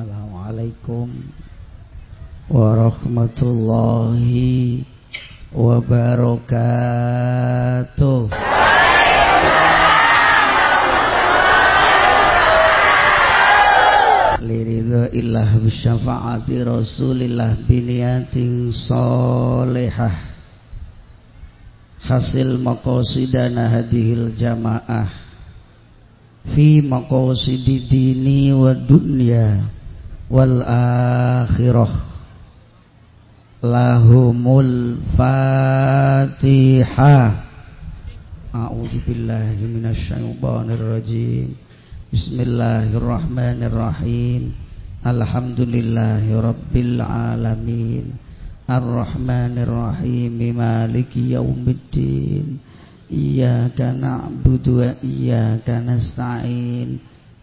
Assalamualaikum warahmatullahi wabarakatuh. Liridha illah bisyafaati rasulillah biniyatin solehah Hasil maqasidana hadihil jamaah. Fi maqasidi dini wa dunya wal akhirah. Lahumul fatihah A'udzu billahi minasy syaithanir rajim Bismillahirrahmanirrahim. Alhamdulillahi rabbil alamin. Ar-Rahmanir Rahim Maliki yaumiddin. Iyyaka na'budu wa iyyaka nasta'in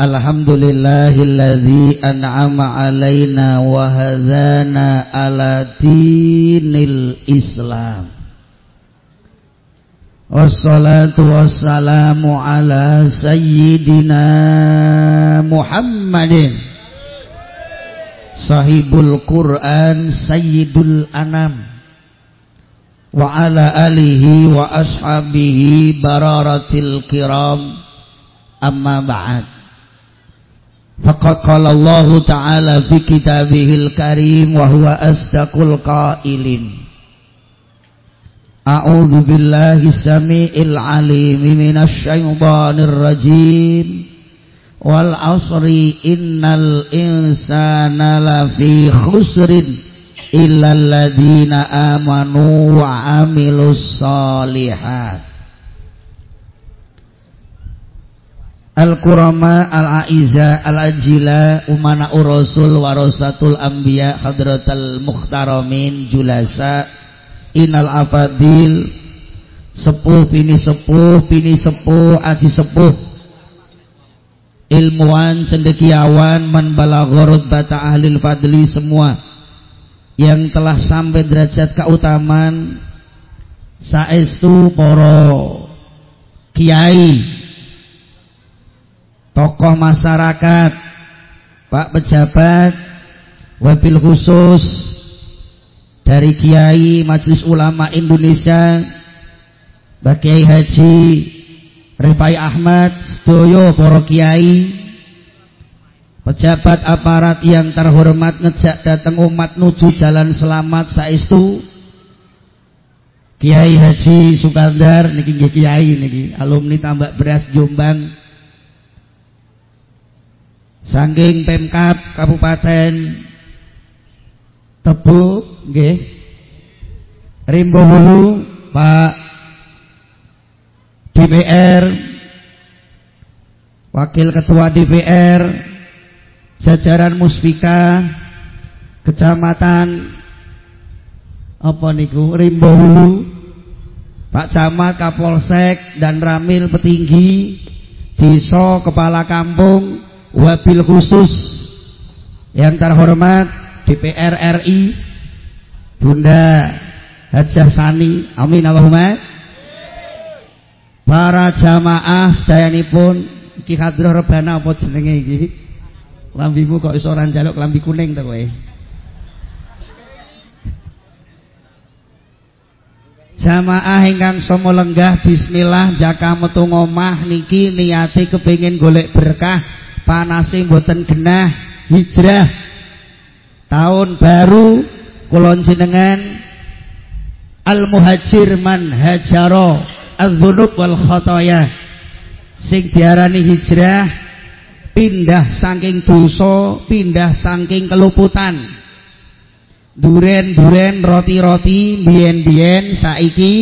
الحمد لله الذي أنعم علينا وهذانا على دين الإسلام والصلاة والسلام على سيدنا محمد صاحب القرآن سيد الأنام وعلى آله وأصحابه برارة الكرام أما بعد Faqad qala Allah Ta'ala fi kitabihil karim wa huwa asdaqul qailin. A'udzu billahi samii'il 'aliim minasy syaithaanir rajiim. Wal 'asri innal insana lafi khusrin illa alladziina aamanu wa 'amilus shalihat. Al-Qurama Al-Aiza Al-Ajila Umana Urasul Warasatul Ambiya Hadratal Mukhtaramin Julasa Inal Afadil Sepuh Pini Sepuh Pini Sepuh Aji Sepuh. Ilmuwan Cendekiawan Man Balagorut Bata Ahlil Fadli semua Yang telah sampai derajat keutamaan Saestu Poro Kiai tokoh masyarakat, Pak pejabat, wabil khusus dari Kiai Majelis Ulama Indonesia, Pak Kiai Haji Rifai Ahmad, Sedoyo Poro Kiai, pejabat aparat yang terhormat ngejak datang umat nuju jalan selamat saestu Kiai Haji Sukandar niki Kiai niki alumni tambak beras Jombang Sangking Pemkap Kabupaten Tebu nggih. Rimbo Hulu Pak DPR Wakil Ketua DPR jajaran Muspika Kecamatan apa niku Rimbo Hulu Pak Camat Kapolsek dan Ramil Petinggi Desa Kepala Kampung wabil khusus yang terhormat DPR RI Bunda Hajah Sani. Amin Allahumma. Para jamaah sedayanipun iki hadroh rebana apa jenenge iki? Lambimu kok iso ora njaluk lambi kuning to kowe? Jamaah ingkang somo lenggah bismillah jaka metu ngomah niki niati kepingin golek berkah panase mboten genah hijrah. Tahun baru kulon jenengan al muhajir man hajaro adzunub wal khotoya sing diarani hijrah pindah saking dosa pindah saking keluputan. Duren-duren roti-roti biyen-biyen saiki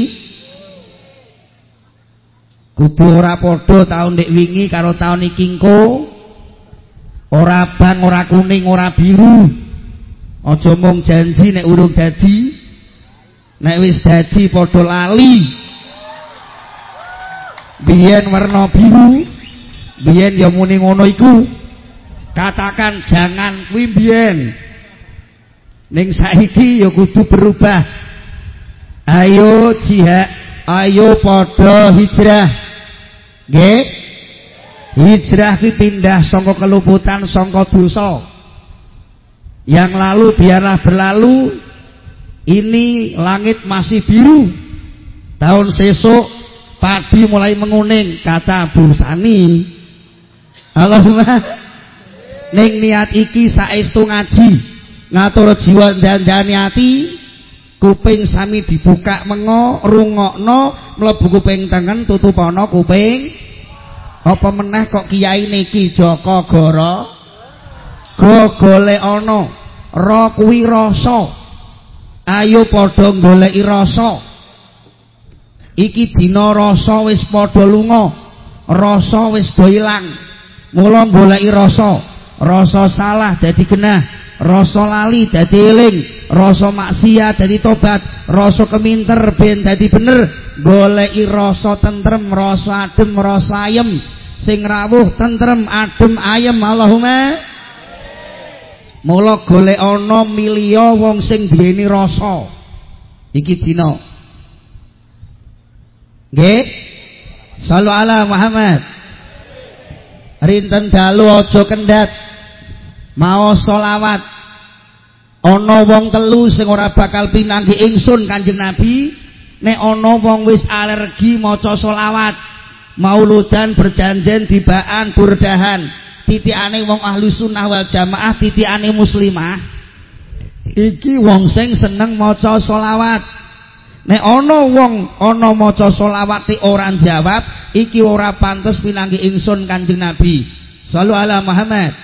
kudu ora padha taun wingi karo taun iki engko ora bang ora kuning ora biru. Aja mung janji nek urung dadi nek wis dadi padha lali. Biyen warna biru biyen ya muni ngono iku. Katakan jangan kuwi biyen ning saiki ya kudu berubah. Ayo jihad ayo padha hijrah. Nggih hijrah ki pindah saka keluputan saka dosa. Yang lalu biarlah berlalu. Ini langit masih biru. Tahun sesok padi mulai menguning kata Bursani Allahumma ning niat iki saestu ngaji. Ngatur jiwa dandani ati kuping sami dibuka mengo rungokno mlebu kuping tengen tutup ana kuping apa meneh kok kiai niki? Joko Goro? Go golek ana ra kuwi rasa. Ayo padha goleki rasa. Iki dina rasa wis padha lunga. Rasa wis do ilang. Mula goleki rasa. Salah dadi genah. Rasa lali dadi eling. Rasa maksiat dadi tobat. Rasa keminter ben dadi bener. Goleki rasa tentrem rasa adem rasa ayem sing rawuh tentrem adem ayem Allahumma Mula golek ana milya wong sing duweni rasa. Iki dina. Nggih. Sallu ala Muhammad. Rinten dalu aja kendhat. Maos selawat. Ana wong telu sing ora bakal pinanggi ingsun Kanjeng Nabi nek ana wong wis alergi maca selawat. Mauludan berjanjen dibaan burdahan. Titikane wong ahlu sunnah wal jamaah titikane muslimah. Iki wong sing seneng maca solawat nek ana wong ana maca solawat ora jawab iki ora pantes pinanggi ingsun kanjeng nabi. Sallu ala Muhammad.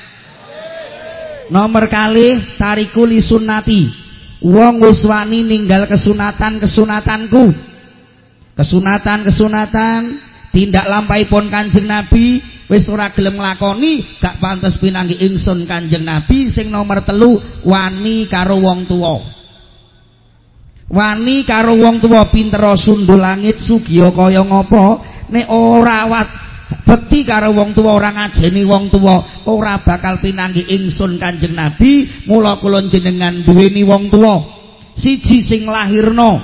Nomor kali tariku li sunnati. Wong wis wani ninggal kesunatan kesunatanku kesunatan kesunatan tindak pun kanjeng nabi. Wis ora gelem nglakoni gak pantes pinanggi ingsun Kanjeng Nabi sing nomor telu wani karo wong tuwa. Wani karo wong tuwa pinter sundul langit sugiya kaya ngopo? Nek ora wat bekti karo wong tuwa ora ngajeni wong tuwa ora bakal pinanggi ingsun Kanjeng Nabi. Mula kula jenengan duweni wong tuwa. Siji sing lahirno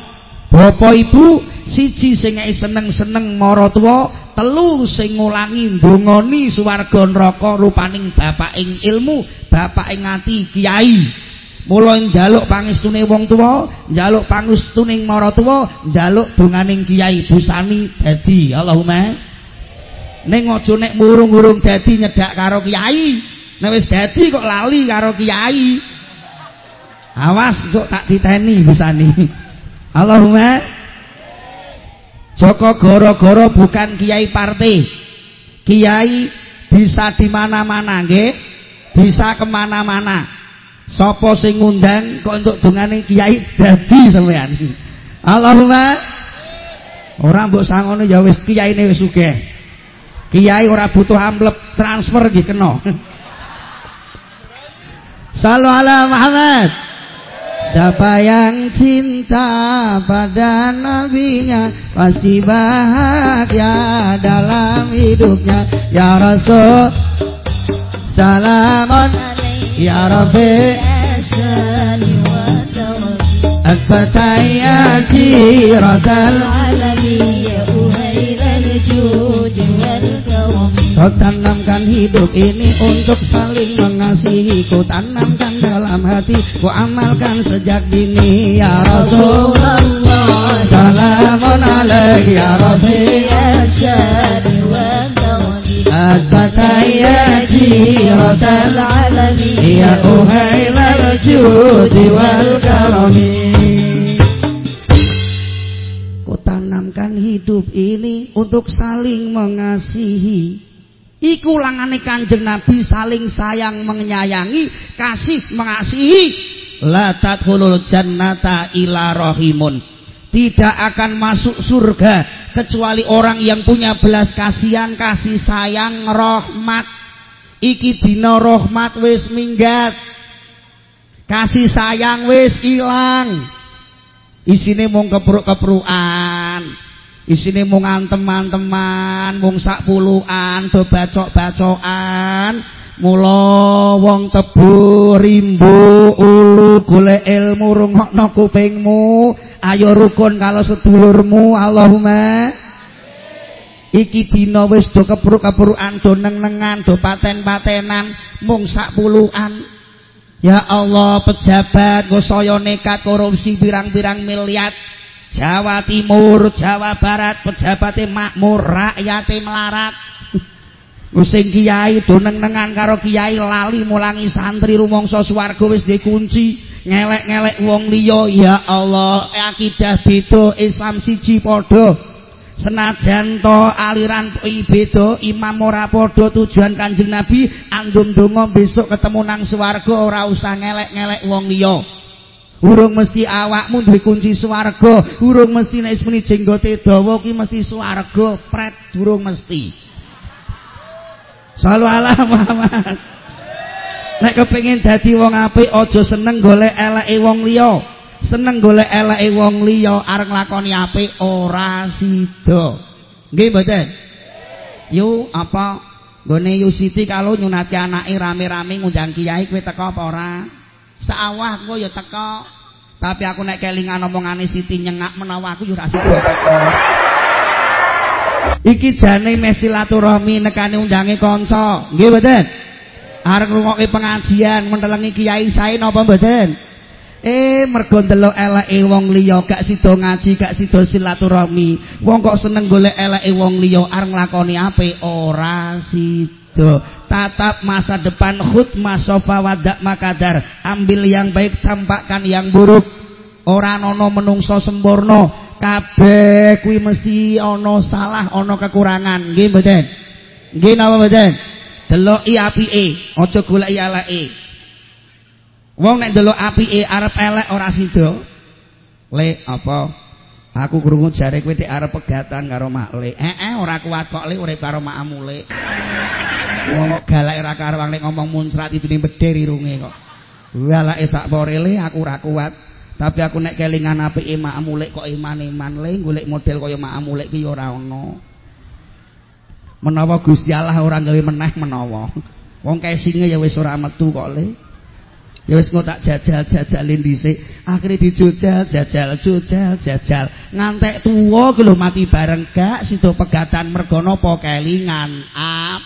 bapak ibu siji sing seneng-seneng mara tuwa telu sing ngulangi ndongani swarga neraka rupaning bapaking ilmu bapaking ati kiai. Mula njaluk pangestune wong tuwa njaluk pangestuning maratuwa njaluk donganing kiai busani dadi. Allahumma. Ning aja nek murung-urung dadi nyedak karo kiai nek wis dadi kok lali karo kiai. Awas sok tak diteni busani. Allahumma Joko goro-goro bukan kiai partai. Kiai bisa di mana-mana. Bisa ke mana-mana. Sopo sing ngundang kok untuk dungane kiai dadi sampean. Allahumma Orang mbok sangono ya wis kiyaine wis sugih. Kiai ora butuh amplop transfer nggih kena. Sallu ala Muhammad. Siapa yang cinta pada nabinya Pasti bahagia dalam hidupnya. Ya Rasul Salamun Ya wal Kau tanamkan hidup ini untuk saling mengasihi. Ku tanamkan dalam hati Ku amalkan sejak dini. Ya Rasulullah Salamun alaik. Ya Rabbi At-Fataya jiratal alami Ya uhailal judi wal karami Ku tanamkan hidup ini untuk saling mengasihi Iku langane Kanjeng Nabi saling sayang menyayangi, kasih mengasihi. La tadkhulul jannata ila rahimun. Tidak akan masuk surga kecuali orang yang punya belas kasihan, kasih sayang, rahmat. Iki dina rahmat wis minggat. kasih sayang wis ilang isine mung kepruk-keprukan isine mung antem-anteman mung sak puluhan do bacok-bacokan. Mula wong tebu rimbu ulu golek ilmu rungokno kupingmu. Ayo rukun kalau sedulurmu Allahumma. Iki dina wis do kepruk-keprukan do neng-nengan do paten-patenan mung sak puluhan. Ya Allah pejabat saya nekat korupsi pirang-pirang miliar Jawa Timur, Jawa Barat pejabatnya makmur, rakyatnya melarat. Using kiai doneng-nengan karo kiai lali mulangi santri rumangsa swarga wis dikunci. Ngelek-ngelek wong liya ya Allah akidah beda Islam siji padha. Senajan to aliran beda imam ora padha tujuan Kanjeng Nabi anggum donga besok ketemu nang swarga ora usah ngelek-ngelek wong liya urung mesti awakmu duwe kunci swarga. Urung mesti nek ismene jenggote dawa ki mesti swarga. Pret urung mesti. Sallu ala Muhammad nek kepengin dadi wong apik aja seneng golek eleke wong liya. Seneng golek eleke wong liya arep nglakoni apik ora sida. Nggih mboten? Yu apa? Gone yu siti kalau nyunati anake rame-rame ngundang kiai kowe teko apa ora sawah kowe ya teko tapi aku nek kelingan omongane siti nyengak menawa aku yo ora sida iki jane mesilaturahmi nekane undange kanca. Nggih mboten? Arep ngrungokke pengajian mentelengi kiai sae napa mboten? Eh mergo ndelok eleke wong liya gak sida ngaji gak sida silaturahmi. Wong kok seneng golek eleke wong liya arep nglakoni apik? Ora sida. Tatap masa depan khutmah sofa wadak makadar. Ambil yang baik campakkan yang buruk. Ora ana menungso sempurna. Kabeh kuwi mesti ana salah, ana kekurangan. Nggih mboten? Nggih napa mboten? Deloki apike, aja goleki eleke. Wong nek ndelok apike arep elek ora sida. Le apa? Aku krungu jare kowe tek arep pegatan karo Mak Le. Eh eh ora kuat kok Le urip karo Mak Amule. Wong galake ora karo wong ngomong muncrat idune bedher irunge kok. Walake sak pore Le aku ora kuat. Tapi aku nek kelingan apike Mak Amule kok iman-iman Le golek model kaya Mak Amule ki ora ono. Menawa Gusti Allah ora gawe meneh menawa. Wong kesinge ya wis ora metu kok Le. Ya wis tak jajal-jajalin dhisik. Akhire dijojal, jajal, jojal, jajal. Ngantek tuwa ku lho mati bareng gak sido pegatan mergo napa kelingan. Ap.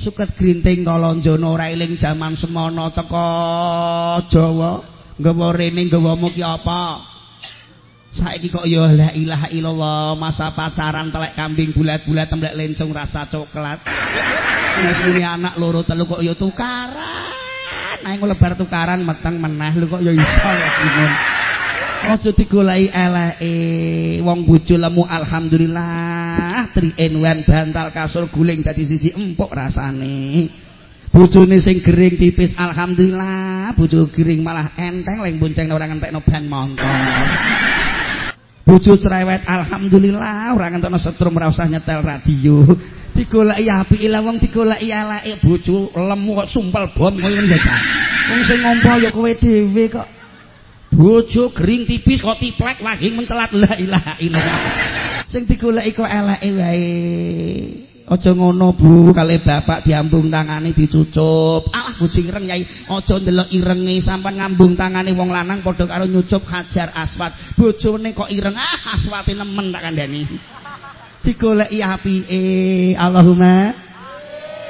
Suket grinting kalonjono ora eling jaman semono teko Jawa. Nggawa rene nggawamu ki apa? Saiki kok ya la ilaha illallah masa pacaran telek kambing bulat-bulat temblek lencung rasa coklat. Wis anak loro telu kok ya tukaran. Naik lebar tukaran meteng meneh lu kok ya iso ya bingung Aja digoleki eleke wong bojo lemu alhamdulillah. Tri in bantal kasur guling dadi siji empuk rasane. Bojone sing gering tipis alhamdulillah. Bojo gering malah enteng leng bonceng ora ngentekno ban motor bojo cerewet alhamdulillah. Ora ngentekno setrum ora usah nyetel radio digoleki apike la wong digoleki eleke bojo lemu kok sumpel bom koyo ndak. Wong sing ngompo ya kowe dhewe kok. Bojo gering tipis kok tiplek lagi mencelat la ilaha illallah. Sing digoleki kok eleke wae. Aja ngono Bu, kali bapak diambung tangane dicucup. Alah bojo ireng yai, aja ndelok irenge sampean ngambung tangane wong lanang padha karo nyucup hajar aswat. Bojone kok ireng, ah aswate nemen tak kandhani. Digoleki apike. Allahumma.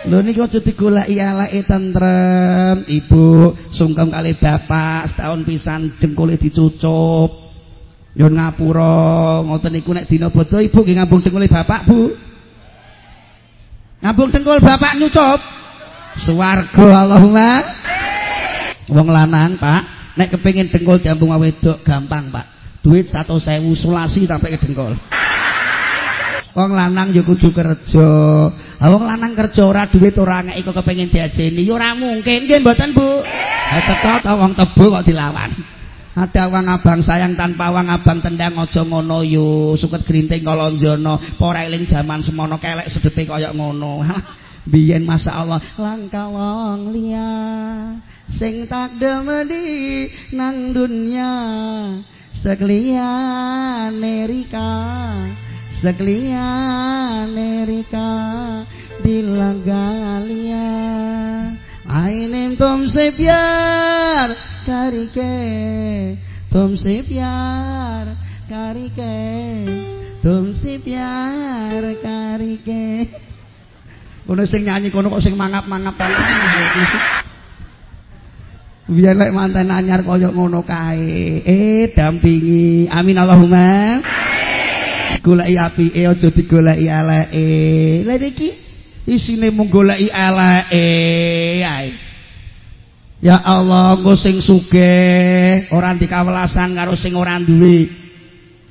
Lho niki aja digoleki eleke tentrem. Ibu sungkem kali bapak setahun pisan dengkule dicucup. Nyun ngapura. Ngoten niku nek dina bodho ibu nggih ngambung dengkule bapak bu. Ngambung dengkul bapak nyucup. Swarga Allahumma. Wong lanang pak. Nek kepengin dengkul diambung wedok gampang pak. Duit 100.000 sulasi sampai ke dengkul Wong lanang ya kudu kerja. Wong lanang kerja ora duit ora ngeki kok kepengin diajeni ya ora mungkin nggih mboten Bu. Ha cetha ta wong tebu kok dilawan. Ada wong abang sayang tanpa wong abang tendang aja ngono yo. Suket grinting kalonjono, ora eling jaman semono kelek sedepe kaya ngono. biyen masyaallah langka wong liya sing tak demedi nang dunya sekliyane rika sekalian erika di langgalia. Ainem tom sepiar karike. Tom sepiar karike. Tom sepiar karike. Kono sing nyanyi kono kok sing mangap-mangap biar lek mantan anyar koyok ngono kae. Eh dampingi. Amin Allahumma goleki apike aja digoleki eleke lha iki isine mung goleki eleke ae Ya Allah, engko sing sugih ora dikawelasan karo sing ora duwe.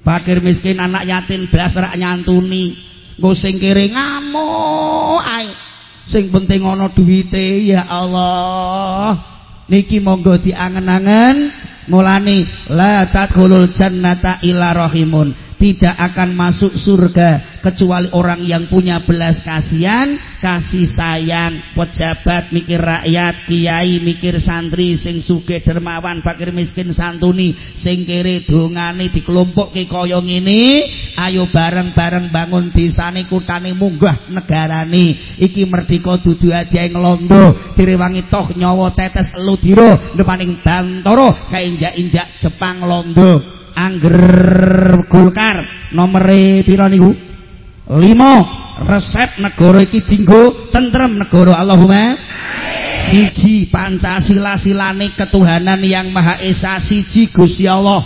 Fakir miskin anak yatim blas rak nyantuni. Engko sing kere ngamuk ae. Sing penting ana duwite ya Allah. Niki monggo diangen-angen mulane la tadkhulul jannata illa rahimun. Tidak akan masuk surga kecuali orang yang punya belas kasihan, kasih sayang, pejabat mikir rakyat, kiai mikir santri, sing suge dermawan, fakir miskin santuni, sing kiri dongane dikelompokke kaya ngene, ayo bareng-bareng bangun desane kutane munggah negarane. Iki merdeka dudu hadiah ngelondo, direwangi toh nyawa tetes ludira depaning bantara kainjak-injak Jepang londo. Angger Golkar nomere pira niku? 5 resep negara iki dinggo tentrem negara Allahumma. Siji Pancasila silane ketuhanan yang Maha Esa siji Gusti Allah.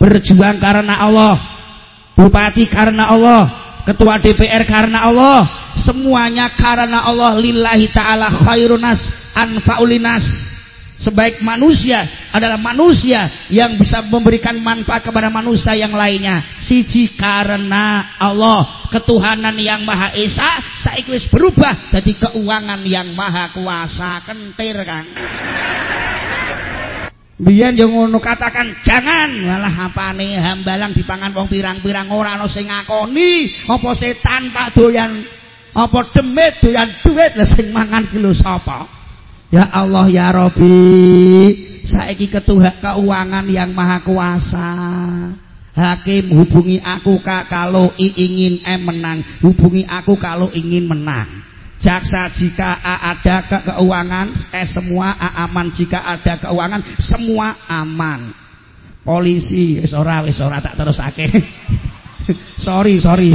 Berjuang karena Allah. Bupati karena Allah. Ketua DPR karena Allah. Semuanya karena Allah. Lillahi ta'ala khairunas anfaulinas sebaik manusia adalah manusia yang bisa memberikan manfaat kepada manusia yang lainnya. Siji karena Allah ketuhanan yang maha esa saiki berubah jadi keuangan yang maha kuasa. Kentir kan Biyen yo ngono katakan jangan. Malah apane? Hambalang dipangan wong pirang-pirang ora ana sing ngakoni. Apa setan pak doyan? Apa demit doyan duit? Lah sing mangan ki lho sapa Ya Allah ya Robi saiki ketua keuangan yang maha kuasa. Hakim hubungi aku kak kalau ingin em menang. Hubungi aku kalau ingin menang. Jaksa jika ada ke keuangan eh semua aman. Jika ada keuangan semua aman. Polisi wis ora wis ora tak terus ake sorry sorry.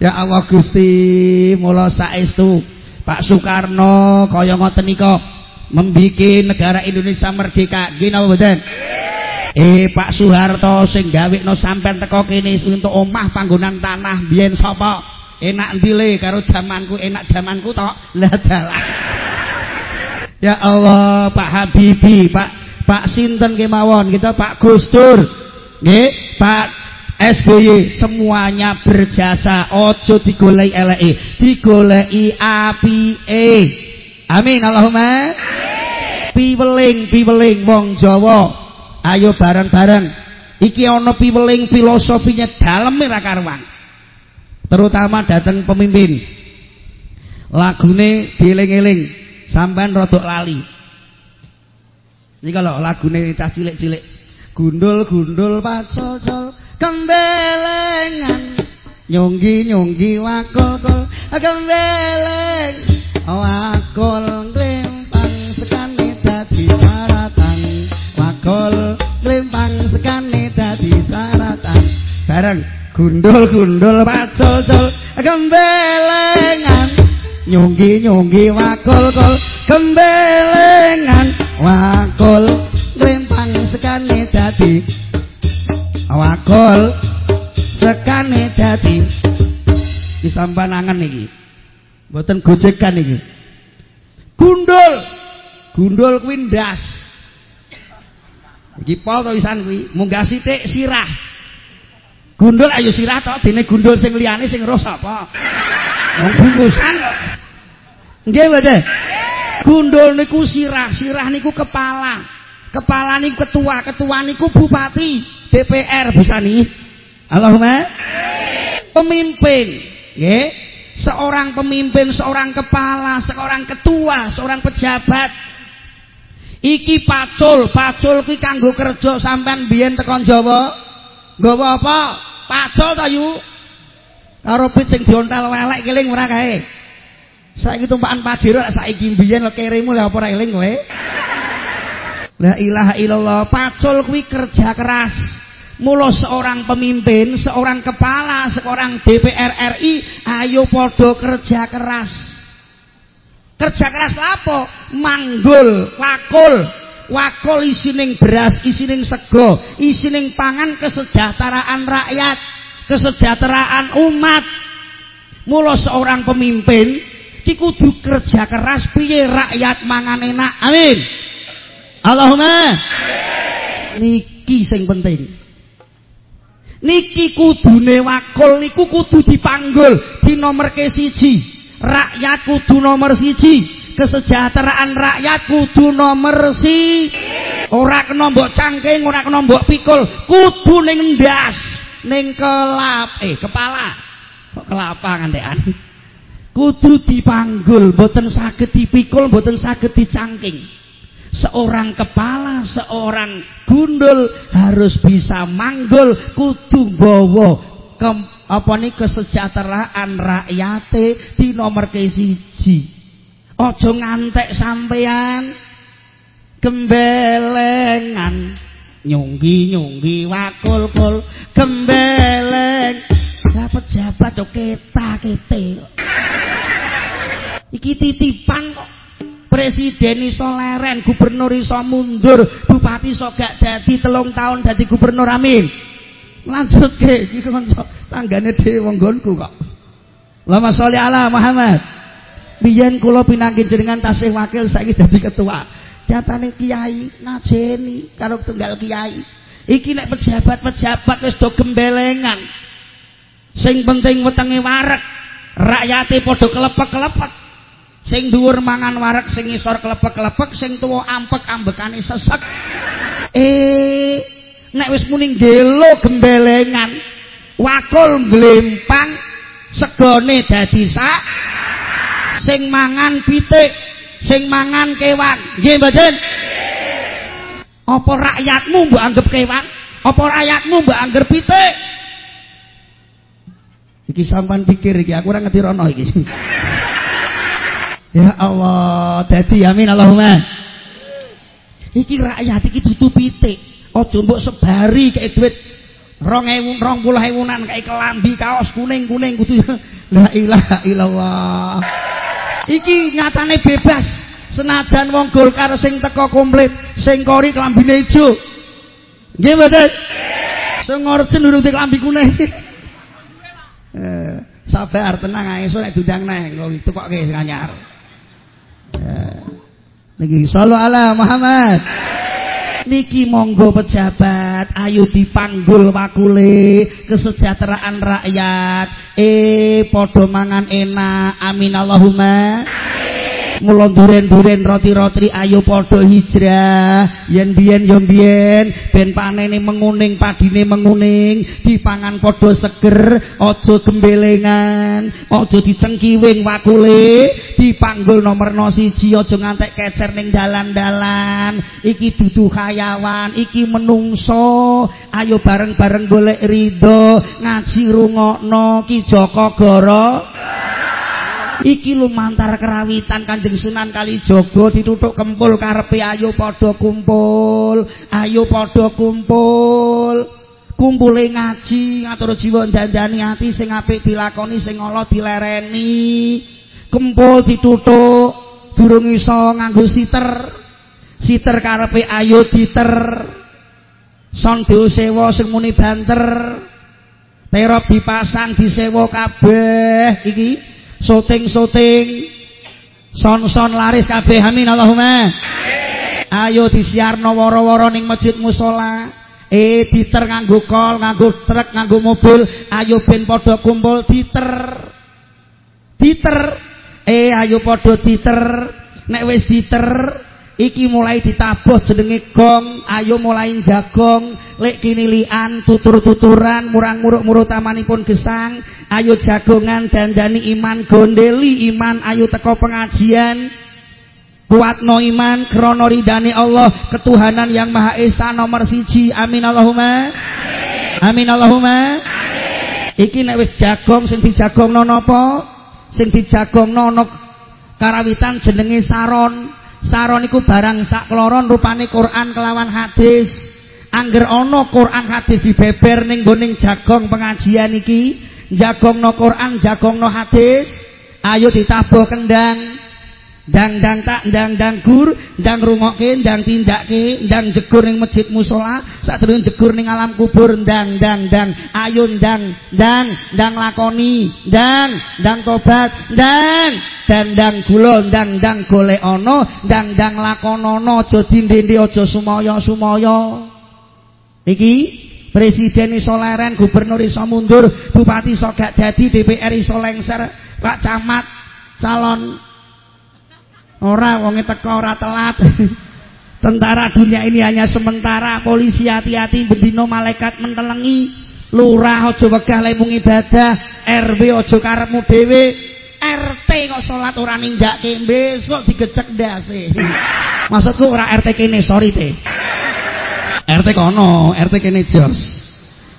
Ya Allah Gusti mula saestu Pak Soekarno kaya ngoten nika. Membikin negara Indonesia merdeka. Nggih napa mboten Eh Pak Soeharto sing gawekno sampean teko kene untuk omah panggonan tanah biyen sapa? Enak ndile karo zamanku enak zamanku tok. Lah dalah. Ya Allah Pak Habibi Pak Pak sinten kemawon kita Pak Gus Dur. Nggih Pak SBY semuanya berjasa. Ojo digolei eleke digolei apike. Amin Allahumma. Piweling piweling wong Jawa. Ayo bareng-bareng. Iki ana piweling filosofinya ra karuan. Terutama datang pemimpin. Lagune dieling-eling sampean rodok lali. Ini kalau lagune cah cilik-cilik. Gundul-gundul pacol-col kembelengan. Nyunggi wakul kul kembeleng wakul glimpang sekane dadi saratan. Wakul glimpang sekane dadi saratan. Bareng gundul gundul pacul cul kembelengan. Nyunggi nyunggi wakul kul kembelengan. Wakul glimpang sekane dadi wakul sekane dadi disampanangan iki. Mboten gojekan iki. Gundul. Gundul kuwi ndas. Iki pol to wisan kuwi? Munggah sithik sirah. Gundul ayo sirah to dene gundul sing liyane sing roh sapa? Wong bungkusan. Nggih mboten gundul niku sirah sirah niku kepala kepala niku ketua ketua niku bupati DPR bisa nih Allahumma pemimpin nggih seorang pemimpin, seorang kepala, seorang ketua, seorang pejabat. Iki pacul, pacul kuwi kanggo kerja sampean biyen tekan Jawa. Nggawa apa? Pacul ta yu? Karo pit sing diontel welek keling ora kae. Saiki tumpakan pajero saiki biyen keremu lha apa ora eling kowe? La ilaha illallah, pacul kuwi kerja keras. Mula seorang pemimpin, seorang kepala, seorang DPR RI, ayo podo kerja keras. Kerja keras lapo? Manggul, wakul, wakul isining beras, isining sego, isining pangan kesejahteraan rakyat, kesejahteraan umat. Mula seorang pemimpin ki kudu kerja keras piye rakyat mangan enak. Amin. Allahumma. Niki sing penting. niki kudune wakul niku kudu dipanggul di nomor ke siji. Rakyat kudu nomor siji. Kesejahteraan rakyat kudu nomor si. Ora kena mbok cangking ora kena mbok pikul. Kudu ning ndas ning kelap. Eh kepala. Kok kelapa ngantekan? Kudu dipanggul mboten saged dipikul mboten saged dicangking seorang kepala, seorang gundul harus bisa manggul kudu bawa ke apa nih kesejahteraan rakyate di nomor ke siji. Ojo ngantek sampean gembelengan nyunggi nyunggi wakul kul gembeleng dapat jabat yo keta kete iki titipan kok presiden iso leren, gubernur iso mundur, bupati iso gak dadi telung tahun dadi gubernur amin. Lanjut ke, iki kanca tanggane dhewe wong nggonku kok. Lama sholli ala Muhammad. Biyen kula pinanggih jenengan tasih wakil saiki dadi ketua. Jatane kiai ngajeni karo tunggal kiai. Iki nek pejabat-pejabat wis do gembelengan. Sing penting wetenge warek. Rakyate padha kelepek-kelepek. Sing dhuwur mangan warek sing ngisor klepek-klepek sing tuwa ampek ambekane sesek. Eh nek wis muni gelo gembelengan wakul glempang segone dadi sak. Sing mangan pitik sing mangan kewan. Nggih mboten apa rakyatmu mbok anggap kewan? Apa rakyatmu mbok anggap pitik? Iki sampean pikir iki aku ora ngerti rono iki Ya Allah, dadi amin Allahumma. Iki rakyat iki dudu pitik. Aja mbok sebari kaya duit 2000 20000-an kaya kelambi kaos kuning-kuning kudu la ilaha illallah. Iki nyatane bebas. Senajan wong Golkar sing teko komplit, sing kori kelambine ijo. Nggih mboten? Sing ngorjen nuruti kelambi kuning. Eh, sabar tenang ae, esuk nek diundang neh, kok tukoke sing anyar. Niki sallu ala Muhammad. Niki monggo pejabat, ayo dipanggul wakule kesejahteraan rakyat. Eh padha mangan enak. Amin Allahumma. Mula duren-duren roti-roti ayo padha hijrah. Yen biyen yo biyen ben panene menguning padine menguning dipangan padha seger aja gembelengan aja dicengkiwing wakule dipanggul nomor no siji aja ngantek kecer ning dalan-dalan. Iki dudu hayawan iki menungso. Ayo bareng-bareng golek ridho ngaji rungokno ki Joko Goro iki lumantar kerawitan Kanjeng Sunan Kalijaga ditutuk kempul karepe ayo padha kumpul ayo padha kumpul. Kumpule ngaji ngatur jiwa dandani ati sing apik dilakoni sing dilereni. Kempul ditutuk durung iso nganggo siter. Siter karepe ayo diter. Sondo sewa sing muni banter. Terop dipasang disewa kabeh. Iki syuting-syuting son-son laris kabeh. Amin. Allahumma. Ayo disiarno woro-woro ning masjid musola. Eh diter nganggo kol nganggo truk nganggo mobil. Ayo ben padha kumpul diter. Diter. Eh ayo padha diter. Nek wis diter iki mulai ditabuh jenenge gong ayo mulai jagong lek kini lian tutur-tuturan murang-muruk muruk tamanipun gesang. Ayo jagongan dandani iman gondeli iman ayo teko pengajian. Kuat no iman krono ridani Allah ketuhanan yang maha esa nomor siji. Amin Allahumma. Amin. Allahumma. Iki nek wis jagong sing dijagongno napa sing dijagongno ana karawitan jenenge saron saron iku barang sak kloron rupane Quran kelawan hadis. Angger ana Quran hadis dibeber ning nggoning jagong pengajian iki. Jagongno Quran jagongno hadis. Ayo ditabuh kendang dang dang tak dang dang gur dang rungokke dang tindakke dang jegur ning masjid musala sadurunge jegur ning alam kubur dang dang dang ayo dang dang dang lakoni dang dang tobat dang dandang gula dandang golek ana dandang lakonono aja dindindi aja sumaya sumaya iki presiden iso leren gubernur iso mundur bupati iso gak dadi DPR iso lengser pak camat calon ora wonge teko ora telat tentara dunia ini hanya sementara polisi hati-hati bendino malaikat mentelengi lurah aja wegah lemung ibadah RW aja karepmu dhewe RT kok salat ora ninggake besok digecek ndase. Maksudku ora RT kene, sorry teh. RT kono, RT kene jos.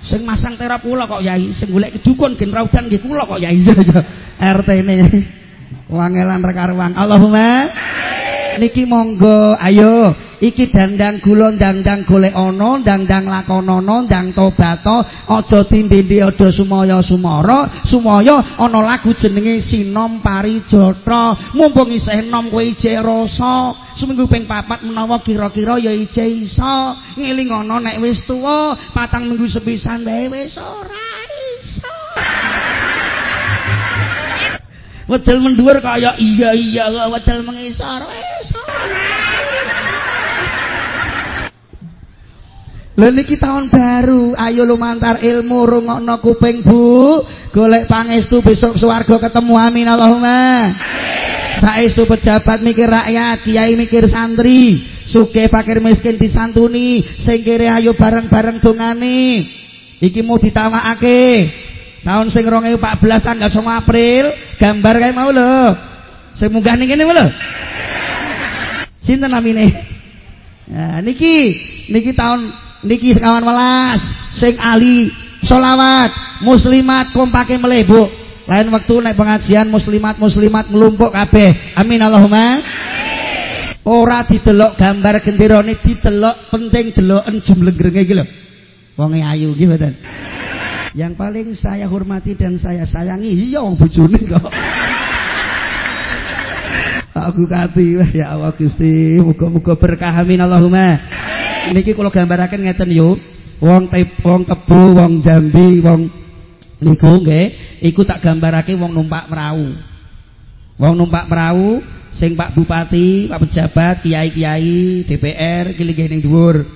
Sing masang terap kula kok Yai, sing golek kedukun gen raudan nggih kula kok Yai. RT ini. Wangelan rekaruang. Allahumma. Niki monggo ayo. Iki dandang gula dandang golek ana dandang lakonono ndang tobato. Aja tindindi aja sumaya sumara. Sumaya ana lagu jenenge sinom parijata mumpung isih enom kowe ije rasa seminggu ping papat menawa kira-kira ya ije iso. Ngeling ana nek wis tuwa patang minggu sepisan wae wis ora iso wedel mendhuwur kaya iya iya wedel mengisor wis Lha niki tahun baru, ayo lumantar ilmu rungokno kuping Bu, golek pangestu besok swarga ketemu amin Allahumma. Saestu pejabat mikir rakyat, kiai mikir santri, suke fakir miskin disantuni, sing kere ayo bareng-bareng dongane. Iki mau ditawakake. Tahun sing 2014 tanggal 9 April, gambar kae mau lho. Sing munggah ning kene lho. Sinten namine? Nah, niki niki tahun niki sekawan welas sing ali solawat muslimat kompake melebuk lain waktu naik pengajian muslimat muslimat melumpuk kabeh amin Allahumma ora didelok gambar genderane didelok penting deloken jumlengrenge iki lho wonge ayu iki mboten yang paling saya hormati dan saya sayangi iya wong bojone kok aku kati ya Allah Gusti muga-muga berkah amin Allahumma niki kula gambaraken ngeten yo. Wong wong Tebu, wong Jambi, wong niku nggih, iku tak gambarake wong numpak perahu. Wong numpak perahu sing Pak Bupati, Pak pejabat, kiai-kiai, DPR iki nggih ning dhuwur.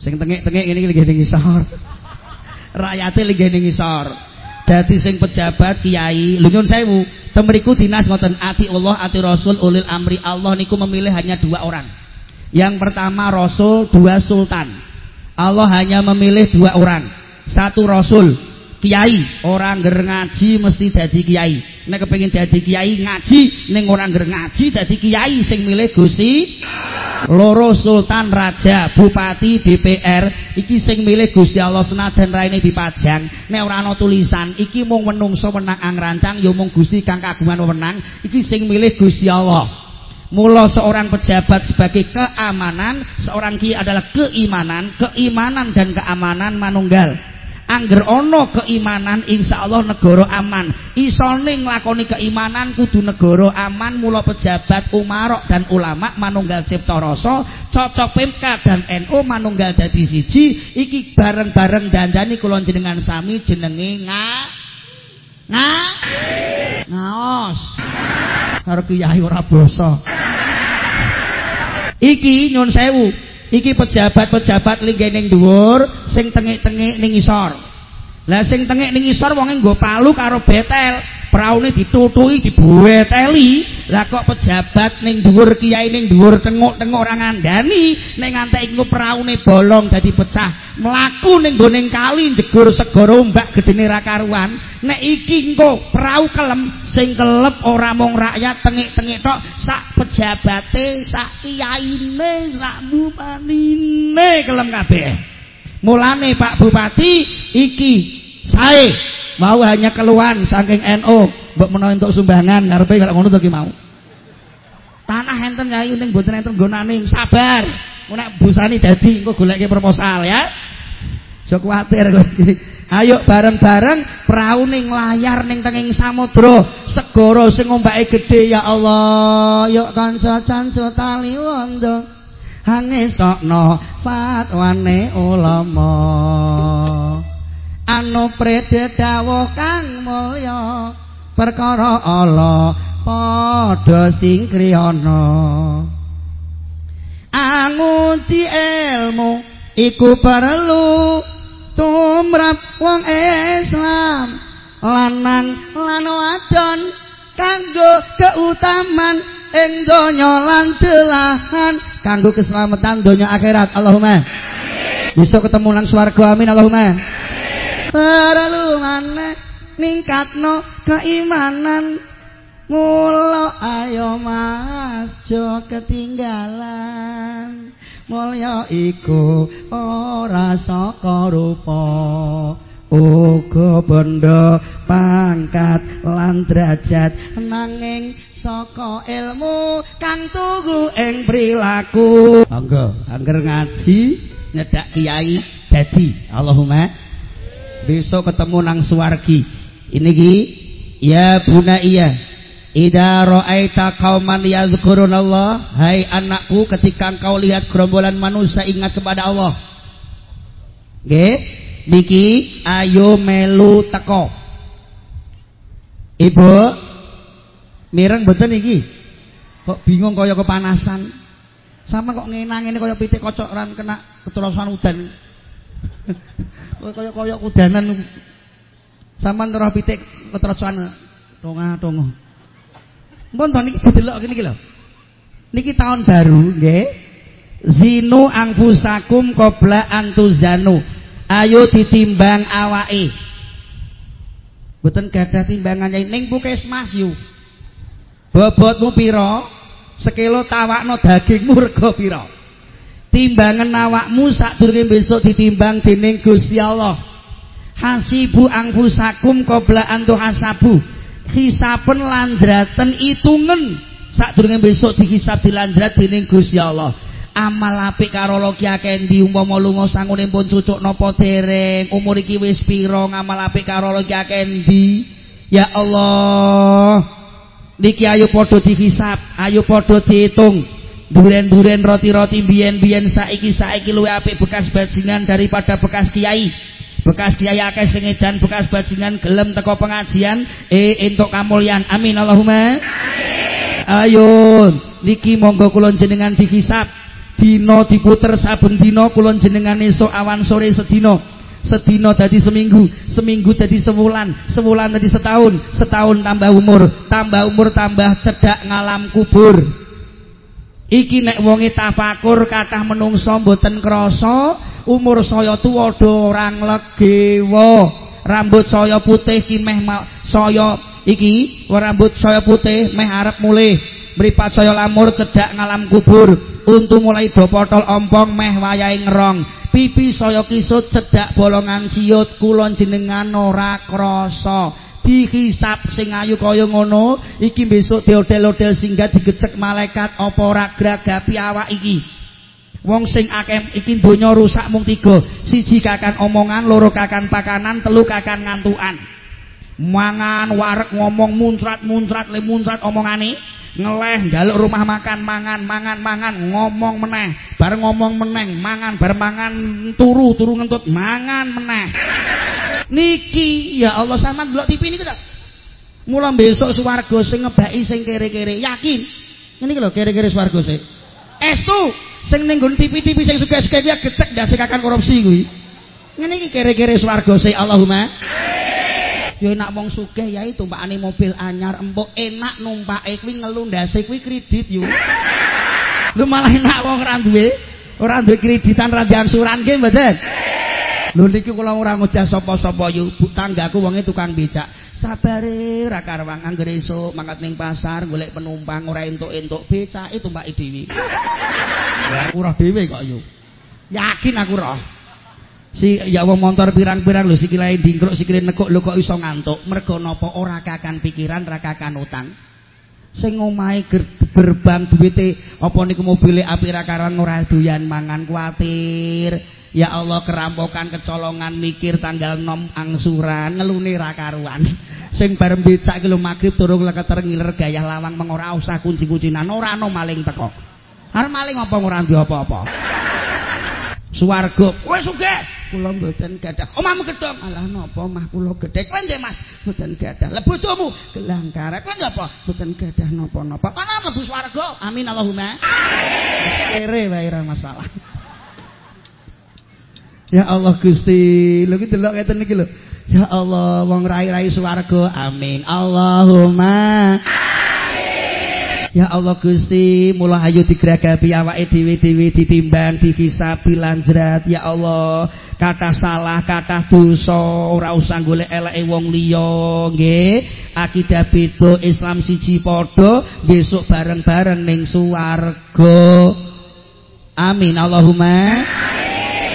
Sing tengek-tengek ngene iki nggih ning. Rakyate nggih ning ngisor. Dadi sing pejabat, kiai, lho nyun sewu, temriku dinas ngoten ati Allah, ati Rasul, ulil amri Allah niku memilih hanya dua orang. Yang pertama Rasul, dua Sultan. Allah hanya memilih dua orang. Satu Rasul, Kiai. Orang ger ngaji mesti jadi Kiai. Nek kepengin jadi Kiai ngaji, ning orang ger ngaji jadi Kiai sing milih Gusti. Loro Sultan Raja, Bupati, DPR, iki sing milih Gusti Allah senajan raine dipajang. Nek ora ana tulisan, iki mung menungso menang angrancang ya mung Gusti kang kagungan wewenang, iki sing milih Gusti Allah. Mula seorang pejabat sebagai keamanan, seorang kiai adalah keimanan, keimanan dan keamanan manunggal. Angger ono keimanan insya Allah negara aman. Isone nglakoni keimanan kudu negara aman mula pejabat umarok dan ulama manunggal cipta rasa cocok PMK dan NU manunggal dadi siji iki bareng-bareng dandani kula jenengan sami jenenge nga nga ngaos karo kiai ora basa. Iki nyun sewu, iki pejabat-pejabat linggih ning dhuwur, sing tengik-tengik ning isor. Lah sing tengik ning isor wonge nggo palu karo betel. praune ditutuki dibueteli lah kok pejabat ning dhuwur kiai ning dhuwur tengok-tengok ora ngandani? Ning ngantek iku praune bolong dadi pecah. Mlaku ning gone kali jegur segara ombak gedene ra karuan. Nek iki engko prau kelem sing kelep ora mung rakyat tengik-tengik tok sak pejabate sak kiyaine sak bupanine kelem kabeh. Mulane Pak Bupati iki sae. Mau hanya keluhan saking NU mbok menawa entuk sumbangan ngarepe kalau ngono to mau? Tanah enten yai ning mboten enten nggonane sabar. Nek busani dadi engko goleke proposal ya. Aja kuwatir ayo bareng-bareng prau ning layar ning tenging samudra segara sing ombake gedhe ya Allah. Yuk kanca-kanca tali wondo hangesokno fatwane ulama anu prede dawuh kang mulya perkara Allah padha sing kriyana. Anguti ilmu iku perlu tumrap wong Islam. Lanang lan wadon kanggo keutaman ing donya lan delahan kanggo keselamatan donya akhirat. Allahumma. Bisa ketemu nang swarga amin. Allahumma maneh ningkatno keimanan. Mulo ayo majo ketinggalan. Mulya iku ora saka rupa. Uga benda pangkat lan derajat nanging saka ilmu kang tugu ing prilaku angger ngaji nyedak kiai dadi. Allahumma besok ketemu nang suwargi ini ki ya buna iya. Ida ra'aita qauman yadhkurunallah hai anakku ketika engkau lihat gerombolan manusia ingat kepada Allah. Nggih niki? Ayo melu teko. Ibu? Mireng betul iki? Kok bingung kaya kepanasan? Sama kok ngenang ini kaya pitik kocoran kena keterusan udan kaya-kaya kudanan sampean roh pitik ketrocoan tonga-tonga. Mpun to niki didelok ngene iki lho. Niki tahun baru nggih. Zinu angfusakum qabla antuzanu. Ayo ditimbang awake. Mboten gadah timbangan ning puskesmas yu. Bobotmu pira? Sekilo tawakno dagingmu rega pira? Timbangan awakmu sadurunge besok ditimbang dening Gusti Allah. Hasibu angfusakum qabla antu hasabu. Hisapen landraten itungen. Sadurunge besok dihisab dilandrat dening Gusti Allah. Amal apik karo loki akeh ndi umpama lunga sangune pun cucuk napa dereng. Umur iki wis pira ngamal apik karo loki ya Allah. Niki ayo padha dihisab ayo padha diitung duren-duren roti-roti biyen-biyen saiki saiki luwe apik bekas bajingan daripada bekas kiai. Bekas kiai akeh sing edan bekas bajingan gelem teko pengajian. Eh entuk kamulyan. Amin Allahumma. Amin. Ayo niki monggo kula jenengan dihisab dina diputer saben dina kula jenengan esuk awan sore sedina. Sedina dadi seminggu seminggu dadi sebulan sebulan dadi setahun setahun tambah umur tambah umur tambah cedak ngalam kubur Iki nek wonge tafakur kathah menungso mboten krasa, umur saya tuwa do ora nglegewa. Rambut saya putih ki meh saya iki, rambut saya putih meh arep mulih. Mripat saya lamur cedak ngalam kubur. Untu mulai do potol ompong meh wayahe ngerong. Pipi saya kisut cedak bolongan siut kula jenengan ora krasa. Dihisap sing ayu kaya ngono iki besok diodel-odel singgah digecek malaikat apa ora gragapi awak iki? Wong sing akeh iki donya rusak mung tiga. Siji kakan omongan loro kakan pakanan telu kakan ngantukan. Mangan warek ngomong muncrat-muncrat le muncrat omongane. Ngeleh njaluk rumah makan mangan mangan mangan ngomong meneh. Bareng ngomong meneng mangan bareng mangan turu turu ngentut mangan meneh niki ya Allah sama delok TV niki ta? Mula besok swarga sing ngebaki sing kere-kere yakin? Ini lho kere-kere swarga sik. Estu sing ning TV-TV sing suka-suka dia gecek ndase kakan korupsi ngene iki kere-kere swarga sik Allahumma. Yo enak wong sugih yai tumpakane mobil anyar empuk enak numpake kuwi ngelu ndase kuwi kredit yo. Lho malah enak wong ora duwe ora duwe kreditan ra diangsuran nggih mboten? Lho niki kula ora ngojah sapa-sapa yo bu tanggaku wonge tukang becak. Sabare ra karwang anggere esuk mangkat ning pasar golek penumpang ora entuk-entuk becake tumpake dhewe. Ya aku roh dhewe kok yo. Yakin aku roh. Si ya wong motor pirang-pirang lho sikile dingkruk sikile nekuk lho kok iso ngantuk. Mergo napa ora kakan pikiran, ra kakan utang. Sing omahe gerbang duwite apa niku mobile apik ra karang ora doyan mangan kuatir. Ya Allah kerampokan kecolongan mikir tanggal nom angsuran ngelune ra karuan. Sing bareng becak ki lho magrib turu leketer ngiler gayah lawang meng ora usah kunci-kuncinan ora ana maling teko. Arep maling apa ora ndi apa-apa. Suwarga kowe sugih kula mboten gadah. Omahmu gedhong. Alah napa omah kula gedhe. Kowe nggih Mas mboten gadah. Lha bojomu gelang karet. Kowe apa? Mboten gadah napa-napa. Ana mlebu swarga. Amin Allahumma. Amin. Kere wae masalah. Ya Allah Gusti, lho ki delok ngeten iki lho. Ya Allah, wong rai-rai swarga. Amin. Allahumma. Ya Allah Gusti, mula ayo digragapi awake dhewe-dhewe ditimbang, dihisab, dilanjrat. Ya Allah, kata salah, kata dosa, ora usah golek eleke wong liya, nggih. Akidah beda, Islam siji padha, besok bareng-bareng ning swarga. Amin. Allahumma Amin.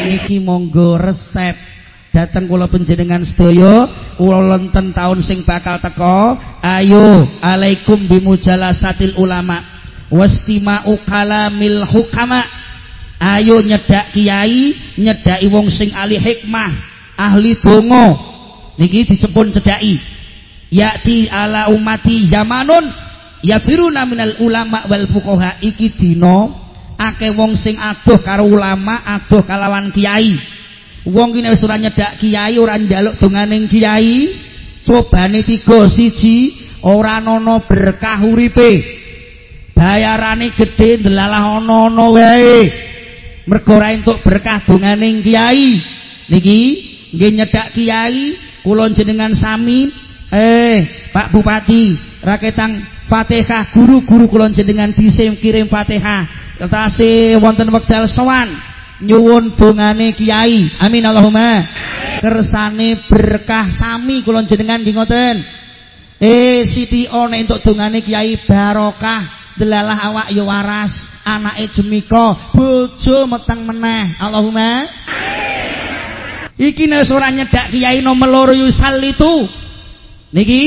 Niki monggo resep. Dateng kula panjenengan sedaya kula lenten taun sing bakal teko. Ayo alaikum bimujalasatil ulama. Wastima'u kalamil hukama. Ayo nyedak kiai nyedaki wong sing ahli hikmah ahli donga. Niki dicepun cedaki yati ala umati zamanun ya biruna minal ulama wal fuqaha. Iki dina akeh wong sing adoh karo ulama adoh kalawan kiai. Wong kene wis ora nyedak kiai ora njaluk donganing kiai cobane tiga siji ora ana berkah uripe. Bayarane gedhe ndelalah ana-ana wae. Mergo ora entuk berkah donganing kiai. Niki nggih nyedak kiai kula jenengan sami eh Pak Bupati raketang Fatihah guru-guru kula jenengan disim kirim Fatihah Ketase wonten wekdal sowan nyuwun dongane kiai. Amin Allahumma. Kersane berkah sami kula jenengan nggih ngoten. Eh Siti ana entuk dongane kiai barokah. Delalah awak ya waras, anake jemika, bojo meteng meneh. Allahumma. Iki nek ora nyedak kiai nomor loro yusallitu. Niki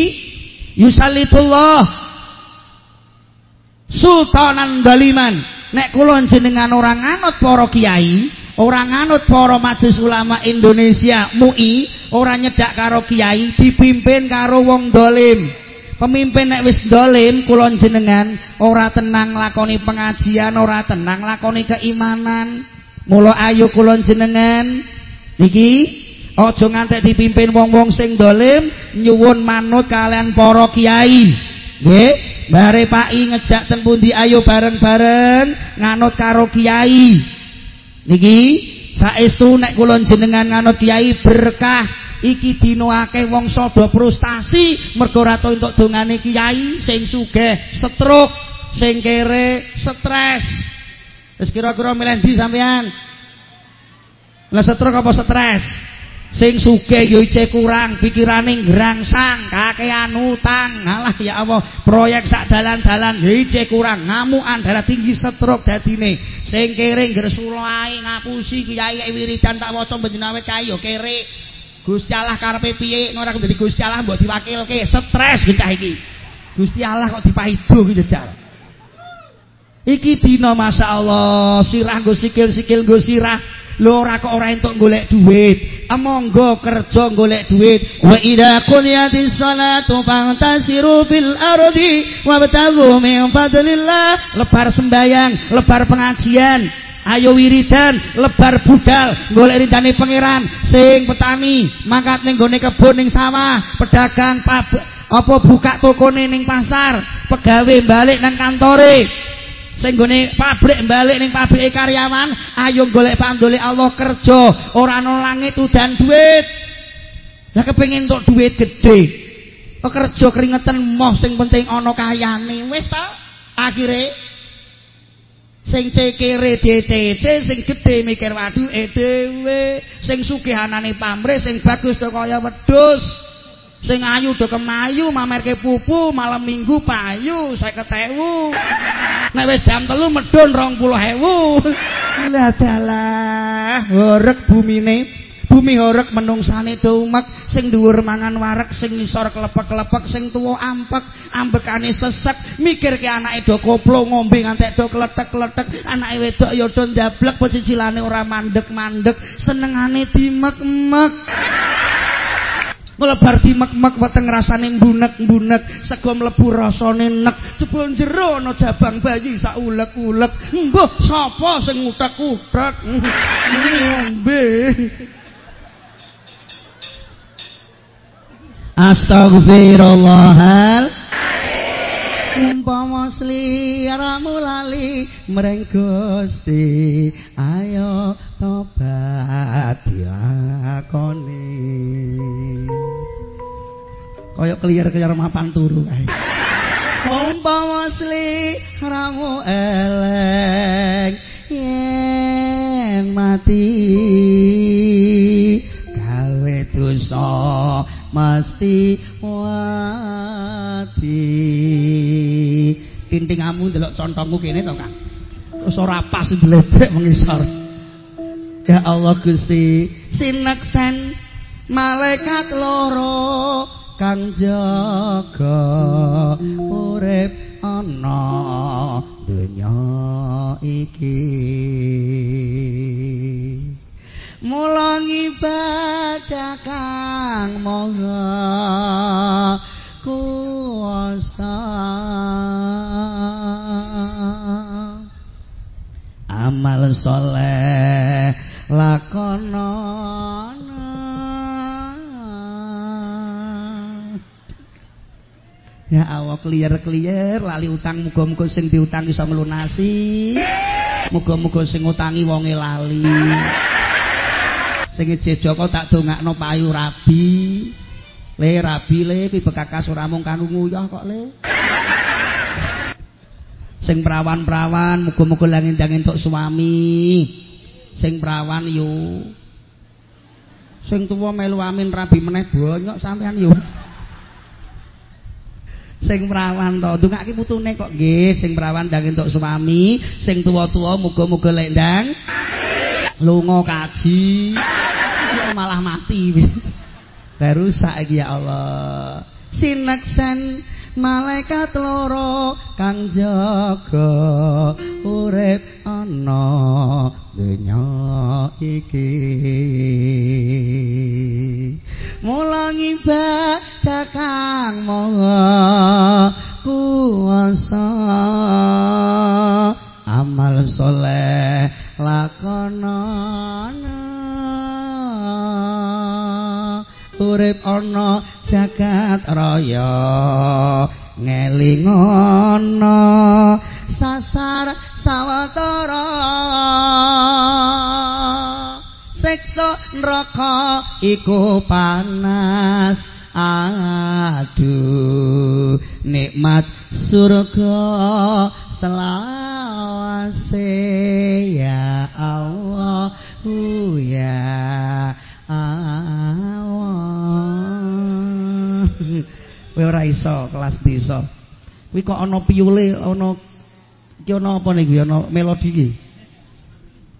yusallitullah sultanan daliman nek kula jenengan orang nganut para kiai orang nganut para majelis ulama Indonesia MUI orang nyedak karo kiai dipimpin karo wong dolim. Pemimpin nek wis dolim kula jenengan ora tenang lakoni pengajian ora tenang lakoni keimanan. Mula ayo kula jenengan niki aja ngantek dipimpin wong-wong sing dolim nyuwun manut kalian para kiai. Nggih Bare Pak I ngejak ten pundi ayo bareng-bareng nganut karo kiai. Niki saestu nek kula jenengan nganut kiai berkah. Iki dina akeh wong sada frustasi mergo ora entuk dongane kiai sing sugih stroke, sing kere stres. Wis kira-kira milih ndi sampean? Lah stroke apa stres? Sing sugih yo ice kurang pikirane ngrangsang kakean utang. Alah ya Allah proyek sak dalan-dalan yo ice kurang ngamukan darah tinggi stroke dadine. Sing kere ngresulae ngapusi kiai wiridan tak waca benjenawe kae yo kere. Gusti Allah karepe piye? Ora dadi Gusti Allah mbok diwakilke. Stres gecah iki. Gusti Allah kok dipaido ki jejal Iki dina masyaallah sirah nggo sikil-sikil nggo sirah. Lho ora kok ora entuk golek duit. Amangga kerja golek duit. Wa idza quliyatis salatu fantasiru fil ardi wabtaghu min fadlillah. Lebar sembayang lebar pengajian. Ayo wiridan lebar budal golek ridane pangeran. Sing petani mangkat ning gone kebon ning sawah pedagang apa buka tokone ning pasar pegawe balik nang kantore sing gone pabrik balik ning pabrike karyawan ayo golek pandole Allah kerja ora ana langit udan duit Lah kepengin entuk duit gede. Pekerja keringetan moh sing penting ana kayane. Wis ta? Akhire sing cekere dicece sing gedhe mikir waduh e dhewe sing sugih anane pamrih sing bagus kaya wedhus sing ayu do kemayu mamerke pupu malam minggu payu 50.000 nek wis jam 3 medhun 20.000 lah dalah horeg bumine bumi horeg menungsane do umek sing dhuwur mangan wareg sing ngisor klepek-klepek sing tuwa ampek ambekane sesek mikirke anake do koplo ngombe ngantek do kletek-kletek anake wedok ya do ndablek pecicilane ora mandek-mandek senengane dimek-mek mlebar dimek-mek weteng rasane mbunek-mbunek sego mlebu rasane nek. Jebul jero ana jabang bayi sak ulek-ulek. Mbuh sapa sing utek-utek ngombe. Astagfirullahal umpama sliramu lali mreng Gusti ayo tobat diakoni kaya kliyer-kliyer mapan turu kae. Umpama sliramu eleng yen mati gawe dosa mesti wati. Tintingamu ndelok contongku kene to Kang? Terus ora pas ndledek mengisor. Ya Allah Gusti sineksen malaikat loro kang jaga urip ana donya iki. Mulang ibadah kang moga kuasa amal soleh lakonon Ya Allah kliyer-kliyer lali utang muga-muga sing diutang iso nglunasi. Muga-muga sing utangi wonge lali. sing jejaka tak dongakno payu rabi. Le rabi le ki bekakas ora mung kanggo nguyah kok le. Sing prawan-prawan muga-muga langit-langit entuk suami. Sing prawan yo. Sing tuwa melu amin rabi meneh bonyok sampean yo sing prawan to. Ndongake putune kok nggih. Sing prawan ndang entuk suami. Sing tuwa-tuwa muga-muga lek ndang. Lunga kaji. Malah mati. Rusak iki ya Allah. Sineksen malaikat loro kang jaga urip ana donya iki mulang ibadah kang maha kuasa amal soleh lakonana. Urip ana jagat raya ngelingana sasar sawetara. Siksa neraka iku panas surga selawase ya Allah ya Allah kowe ora iso kelas desa kuwi kok ana piyule ana iki ana apa niku ana melodi iki?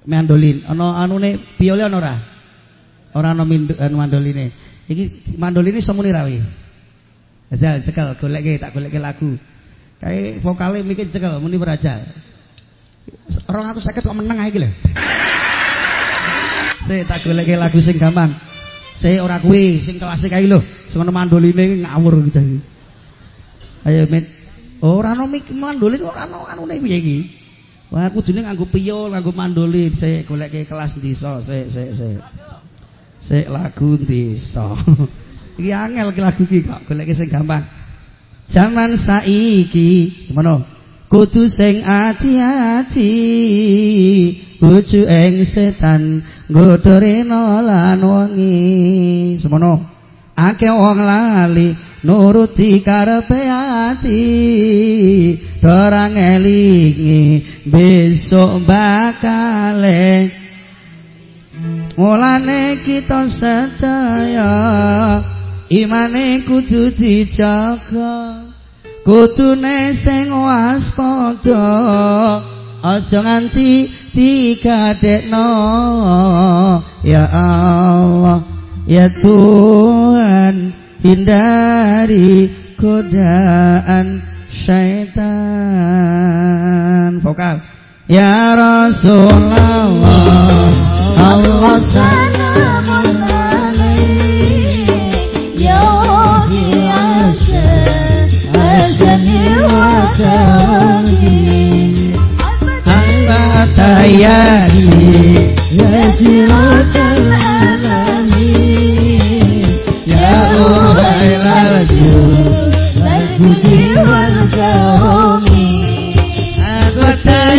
Mandolin. Ana anune piyule ana ora? Ora ana anu mandoline. Iki mandoline semune ra wi? Ajal cekel goleke tak goleke lagu Kayak vokale mikir cekel muni berajal. 250 kok meneng ae iki lho. Sik tak goleke lagu sing gampang. Sik ora kuwi, sing klasik ae lho. Ana mandoline ngawur iki. Ayo mit. Ora ana mik mandolin ora ana anune piye iki. Wah kudune nganggo piyul, nganggo mandolin. Sik goleke kelas desa, sik sik sik. Sik lagu desa. Iki angel lagu iki kok goleke sing gampang. Zaman saiki semono kudu sing ati-ati bojo ing setan godoreno lan wengi. Semono akeh wong lali nuruti karepe ati dorang elingi besok bakale. Mulane kita sedaya imane kudu dijaga. Kudune sing waspada. Aja nganti digadekno. Ya Allah Ya Tuhan hindari godaan syaitan. Vokal. Ya Rasulullah Allah salamun wa tawani Amba tayari Ya Jiratul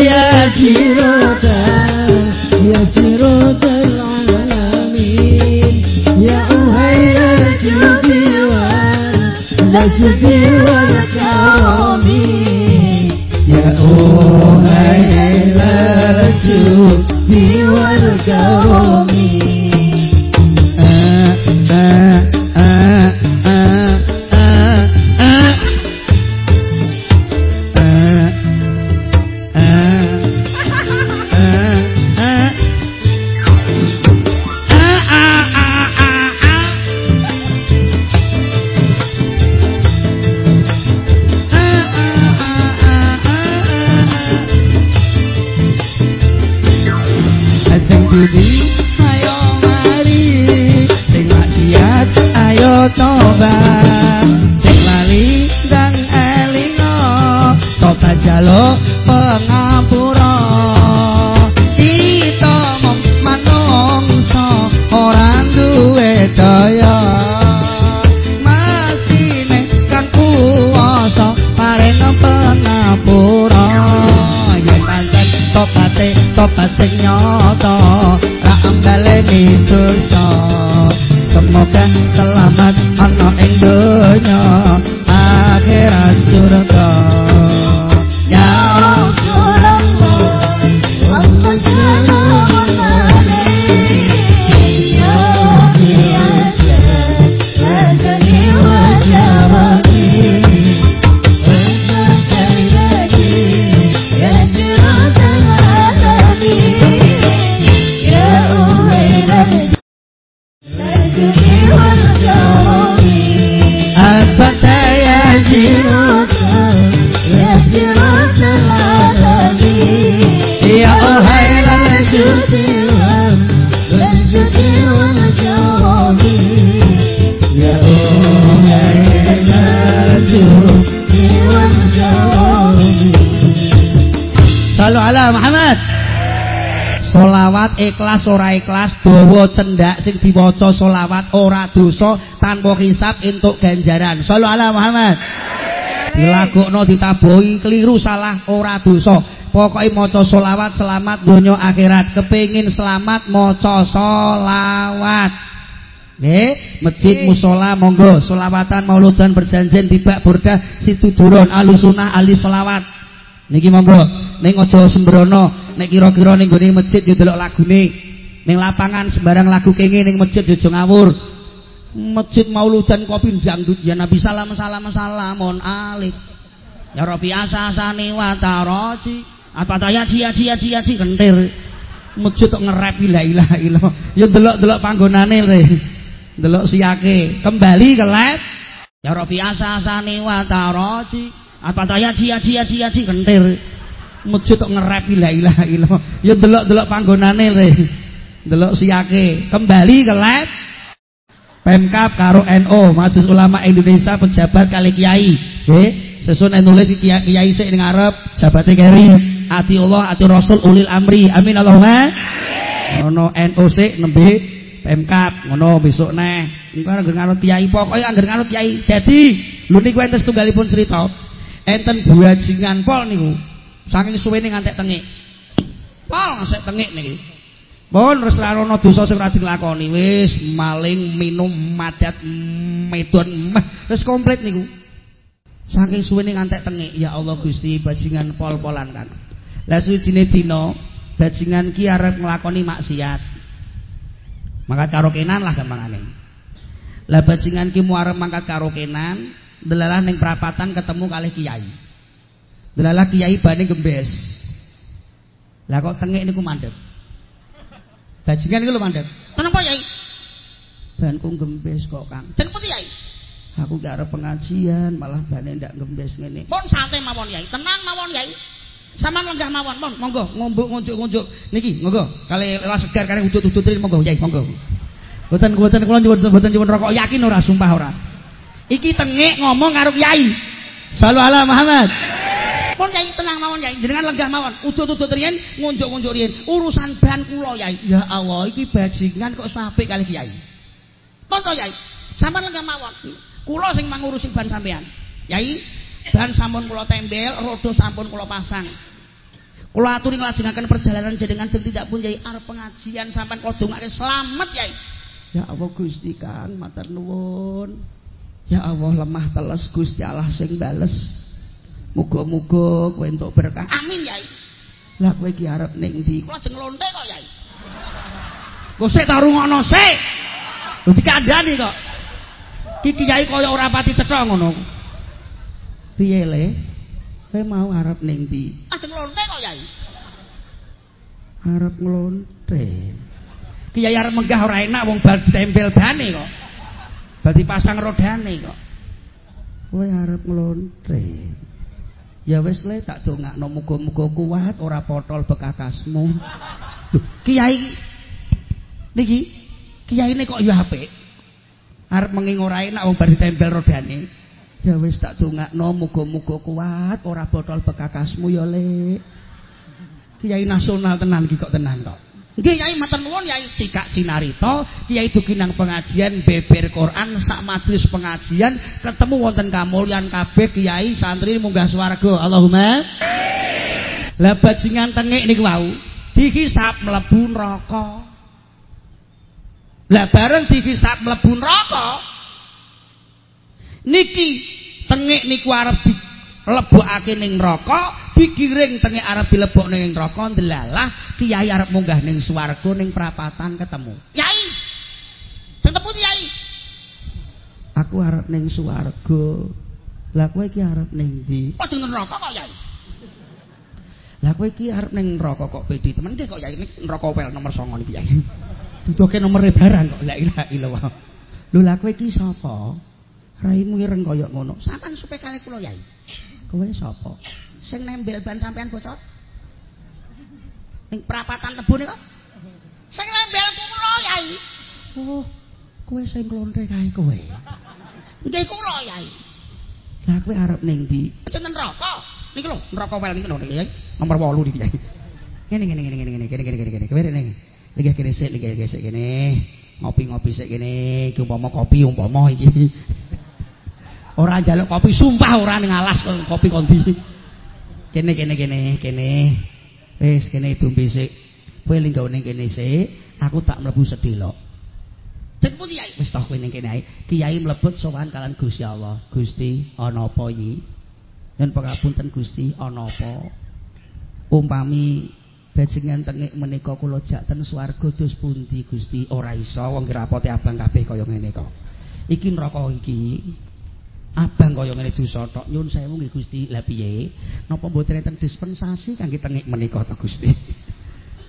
يا جيرة يا جيرة العالمين يا أهيل الجود والمجد والكرم go. Sing diwaca selawat ora dosa tanpa hisab entuk ganjaran. Sallu ala Muhammad dilagokno ditabohi keliru salah ora dosa. Pokoke maca selawat selamat donya akhirat. Kepengin selamat maca selawat. Nggih, masjid musala monggo. Selawatan mauludan perjanjian tiba burdah situ durun alusunah ali selawat. Niki monggo. Ning aja sembrono nek kira-kira ning gone masjid yo delok lagune ning lapangan sembarang lagu kenge ning masjid yo ngawur. Masjid mauludan kopi dangdut. Ya nabi salam salam salamun alik. Ya rabbi asasani wa taraji apa ta? Ya cia cia cia cia kentir. Masjid kok ngerep la ilaha illallah yo delok-delok panggonane le delok siake kembali ke lab. Ya rabbi asasani wa taraji apa ta? Ya cia cia cia cia kentir. Masjid kok ngerep la ilaha illallah ya delok-delok panggonane le delok siake kembali ke lab. Pemkap karo NO Majelis Ulama Indonesia pejabat kali kiai. Nggih sesun nulis kiai kiai sik ning ngarep jabate keri ati Allah ati Rasul ulil amri. Amin Allahumma. Ono NO sik nembe Pemkap ngono besok neh. Engko anggere ngarep kiai pokoke anggere ngarep kiai. Dadi lho niku enten setunggalipun cerita. Enten buajingan pol niku Saking suwene ngantek tengik. Pol ngasek tengik niki. Terus ora ana dosa sing ora dilakoni. Wis maling minum madat medon wis komplit niku. Saking suwene ngantek tengik, ya Allah Gusti bajingan pol-polan kan. Lah suwijine dina bajingan ki arep nglakoni maksiat. Mangkat karo kenan lah gampangane. Lah bajingan ki mu arep mangkat karo kenan, delalah ning perapatan ketemu kalih kiai. Delalah kiai bane gembes. Lah kok tengik niku mandek. Bajingan iku lho mandek. Kenapa Yai? Banku gembes kok, Kang. Den putih Yai. Aku gak arep pengajian, malah bane ndak gembes ngene. Pun santai mawon Yai, tenang mawon Yai. Sama lenggah mawon, pun monggo ngombuk ngunjuk-ngunjuk. Niki, monggo. Kali lewas segar kali udut-udut monggo Yai, monggo. Boten boten kula nyuwun boten nyuwun rokok yakin ora sumpah ora. Iki tengik ngomong karo. Sallallahu alaihi Muhammad. Pun Yai tenang mawon Yai, jenengan lenggah mawon. Udut-udut riyen ngunjuk-ngunjuk riyen. Urusan ban kula Yai. Ya Allah, iki bajingan kok sampe kali Kyai. Pun to Yai. Sampeyan lenggah mawon. Kula sing mangurusi ban sampean. Yai, ban sampun kula tembel, rodo sampun kula pasang. Kula aturi nglajengaken perjalanan jenengan sing tidak pun Yai arep pengajian sampean kula dongake slamet Yai. Ya Allah Gusti Kang, matur nuwun. Ya Allah lemah teles Gusti Allah sing bales. Muga-muga kowe entuk berkah. Amin, Yai. Lah kowe iki arep ning ndi? Kula jeng lonte kok, Yai. Kok sik ta rungokno sik. Lho dikandani kok. Ki kiai kaya ora pati cetha ngono. Piye le? Kowe mau arep ning ndi? Ah jeng lonte kok, Yai. Arep nglonte. Kiai arep menggah ora enak wong bal tempel bane kok. Berarti pasang rodane kok. Kowe arep nglonte. Ya wis le tak dongakno muga-muga kuat ora potol bekakasmu. Lho, kiai niki kiyaine kok ya apik. Arep menging ora enak wong bar ditempel rodane. Ya wis tak dongakno muga-muga kuat ora potol bekakasmu ya le. Kiai nasional tenan iki kok tenan kok. Nggih Yai matur nuwun Yai Cika Cinarito, Kiai dugi nang pengajian beber Quran sak majelis pengajian ketemu wonten kamulyan kabeh Kiai santri munggah swarga. Allahumma Lah bajingan tengik niku wau dihisap mlebu neraka. Lah bareng dihisap mlebu neraka niki tengik niku arep lebokake ning neraka, digiring tenge arep dilebokne ning neraka, ndelalah kiai arep munggah ning swarga ning prapatan ketemu. Yai. Sing teputi Yai. Aku arep ning swarga. Lah kowe iki arep ning ndi? Kok ning neraka kok Yai? Lah kowe iki arep ning neraka kok pedi temen iki kok Yai neraka wel nomor 9 niki Yai. Duduke nomere barang kok la ilaha illallah. Lho lah kowe iki sapa? Raimu ireng kaya ngono. Sampeyan supe kali kula Yai. Kowe sapa? Sing nembel ban sampean bocor. Ning perapatan tebu niku. Sing nembel kula, Yai. Oh, kowe sing klontre kae kowe. Nggih kula, Yai. Lah kowe arep ning ndi? Jeneng neraka. Niki lho, neraka wel niki lho, Yai. Nomor 8 niki, Yai. Ngene ngene ngene ngene ngene ngene ngene ngene. Kowe rene. Iki kene sik, iki sik kene. Ngopi-ngopi sik kene. Iki umpama kopi umpama iki. Ora njaluk kopi sumpah ora ning alas kopi kondi. Kene kene kene kene. Wis kene dumbe sik. Kowe linggo ning kene sik, aku tak mlebu sedelok. Cek pundi Yai? Wis toh kowe ning kene ae. Kiai mlebet sowan kalian Gusti Allah. Gusti, ana apa iki? Yen pangapunten Gusti, ana apa? Umpami bajingan tengik menika kula jak ten swarga dos pundi Gusti? Ora iso wong rapote abang kabeh kaya ngene kok. Iki neraka iki abang kaya ngene dosa tok. Nyun sewu nggih Gusti. Lha piye? Napa mboten enten dispensasi kangge tengik menika to Gusti?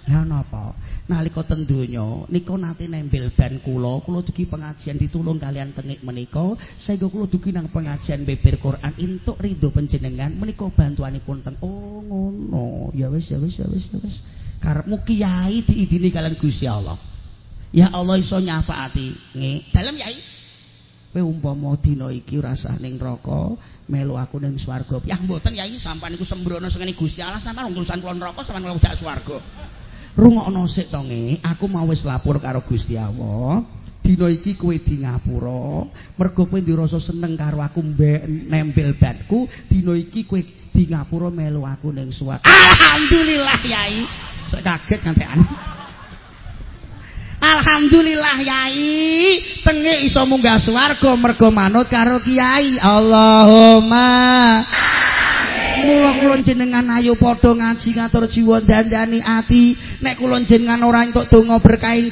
Lah napa? Nalika ten donya nika nate nembel ban kula kula dugi pengajian ditulung kalian tengik menika sehingga kula dugi nang pengajian beber Quran entuk ridho panjenengan menika bantuanipun teng oh ngono. Ya wis ya wis ya wis ya wis. Karepmu kiai diidini kalian Gusti Allah. Ya Allah iso nyafaati. Nggih. Dalem yai kowe umpama dina iki rasah ning neraka melu aku ning swarga. Ya mboten yai sampean niku sembrono sengene Gusti Allah sampean urusan kula neraka sampean kula dak swarga. Rungokno sik to aku mau wis lapor karo Gusti Allah. Dina iki kowe di ngapura mergo kowe dirasa seneng karo aku mbek nempel batku dina iki kowe di ngapura melu aku ning swarga. Alhamdulillah yai. Sok kaget ngantekan Alhamdulillah Yai, tenge iso munggah swarga mergo manut karo Kiai. Allahumma Mula kula jenengan ayo padha ngaji ngatur jiwa dandani ati. Nek kula jenengan ora entuk donga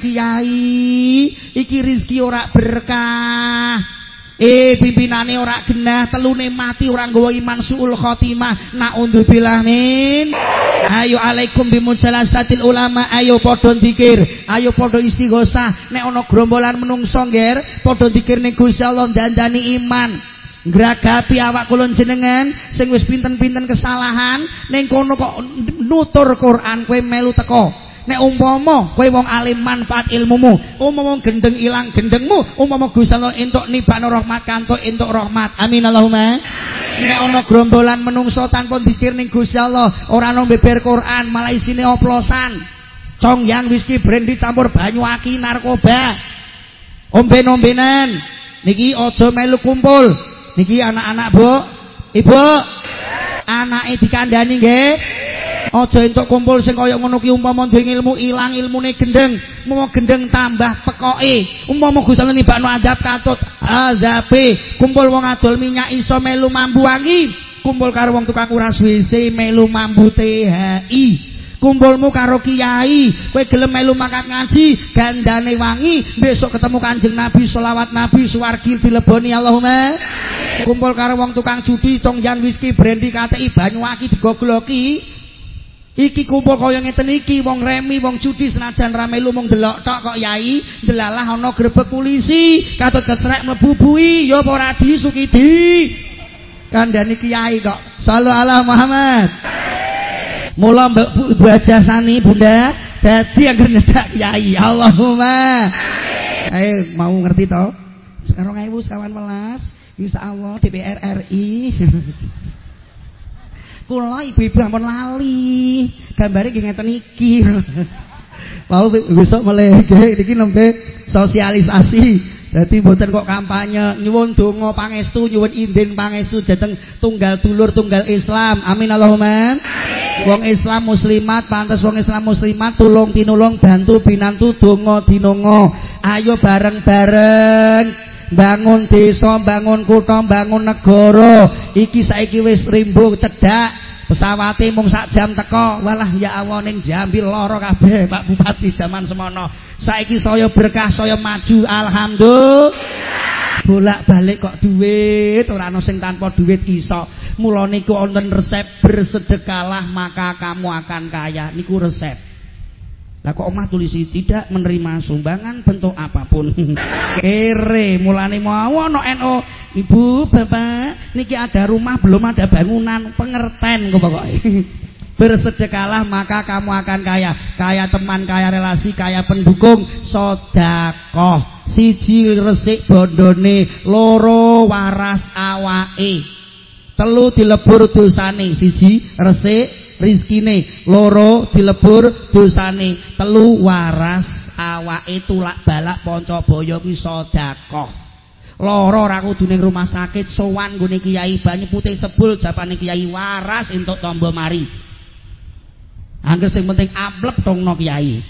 Kiai, iki rezeki ora berkah. Eh pimpinane ora genah, telune mati ora nggawa iman suul khotimah. Naudzubillah min. Ayo alaikum bimunsalasatil ulama, ayo padha zikir, ayo padha istighosah. Nek ana grombolan menungso ngger, padha zikir ning Gusti Allah dandani iman. Gragapi awak kula jenengan sing wis pinten-pinten kesalahan ning kono kok nutur Quran kowe melu teko Nek umpama kowe wong alim manfaat ilmumu, umpama gendeng ilang gendengmu, umpama Gusti Allah entuk nibakno rahmat kantuk entuk rahmat. Amin Allahumma. Nek ana grombolan menungso tanpa dikir ning Gusti Allah, ora ana beber Quran, malah isine oplosan. Cong yang whisky brandy campur banyu aki narkoba. Omben-ombenan. Niki aja melu kumpul. Niki anak-anak, Bu. Ibu. Anake dikandani nggih. Aja entuk kumpul sing kaya ngono ki umpama duwe ilmu ilang ilmune gendeng, umpama gendeng tambah pekoke. Umpama Gusti Allah nibakno adab katut azabe. Kumpul wong adol minyak iso melu mambu wangi. Kumpul karo wong tukang uras WC melu mambu THI. kumpulmu karo kiai kowe gelem melu makat ngaji gandane wangi besok ketemu kanjeng nabi selawat nabi suwargi dileboni Allahumma kumpul karo wong tukang judi tong jan whisky brandy KTI banyu aki digogloki Iki kumpul kaya ngeten iki wong remi wong judi senajan rame lu mung delok tok kok yai delalah ana grebek polisi katut kecrek mlebu bui ya apa ora disukidi kandhani kiai kok. Sallu ala Muhammad. Mula mbok ibu aja sani bunda dadi anggere nyedak kiai. Allahumma. Ayo mau ngerti to sekarang 2011 insyaallah DPR RI kula ibu-ibu ampun lali. Gambare nggih ngeten iki. Mau besok mulai iki nembe sosialisasi. Dadi mboten kok kampanye. Nyuwun donga pangestu nyuwun inden pangestu dhateng tunggal dulur tunggal Islam. Amin Allahumma. Wong Islam muslimat pantes wong Islam muslimat tulung tinulung bantu binantu donga dinonga. Ayo bareng-bareng bangun desa, bangun kutha, bangun negara. Iki saiki wis rimbo cedhak. Pesawate mung sak jam teko. Walah ya Allah ning Jambi lara kabeh Pak Bupati zaman semono. Saiki saya berkah, saya maju alhamdulillah. Bolak-balik kok duit, ora ana sing tanpa duit iso. Mula niku wonten resep bersedekalah maka kamu akan kaya. Niku resep. Lah kok omah tulisi tidak menerima sumbangan bentuk apa pun. Kere mulane mau ana NO. Ibu, Bapak, niki ada rumah belum ada bangunan, pengerten kok pokoke. Bersedekalah maka kamu akan kaya. Kaya teman, kaya relasi, kaya pendukung, sedekah. Siji resik bondone, loro waras awake. Telu dilebur dosane, siji resik rizkine loro dilebur dosane. Telu waras awake tulak balak ponco boyo sedekah. Loro ra kudu ning rumah sakit sowan gune kiai banyu putih sebul japane kiai waras entuk tombo mari. Angger sing penting amplep tongno kiai.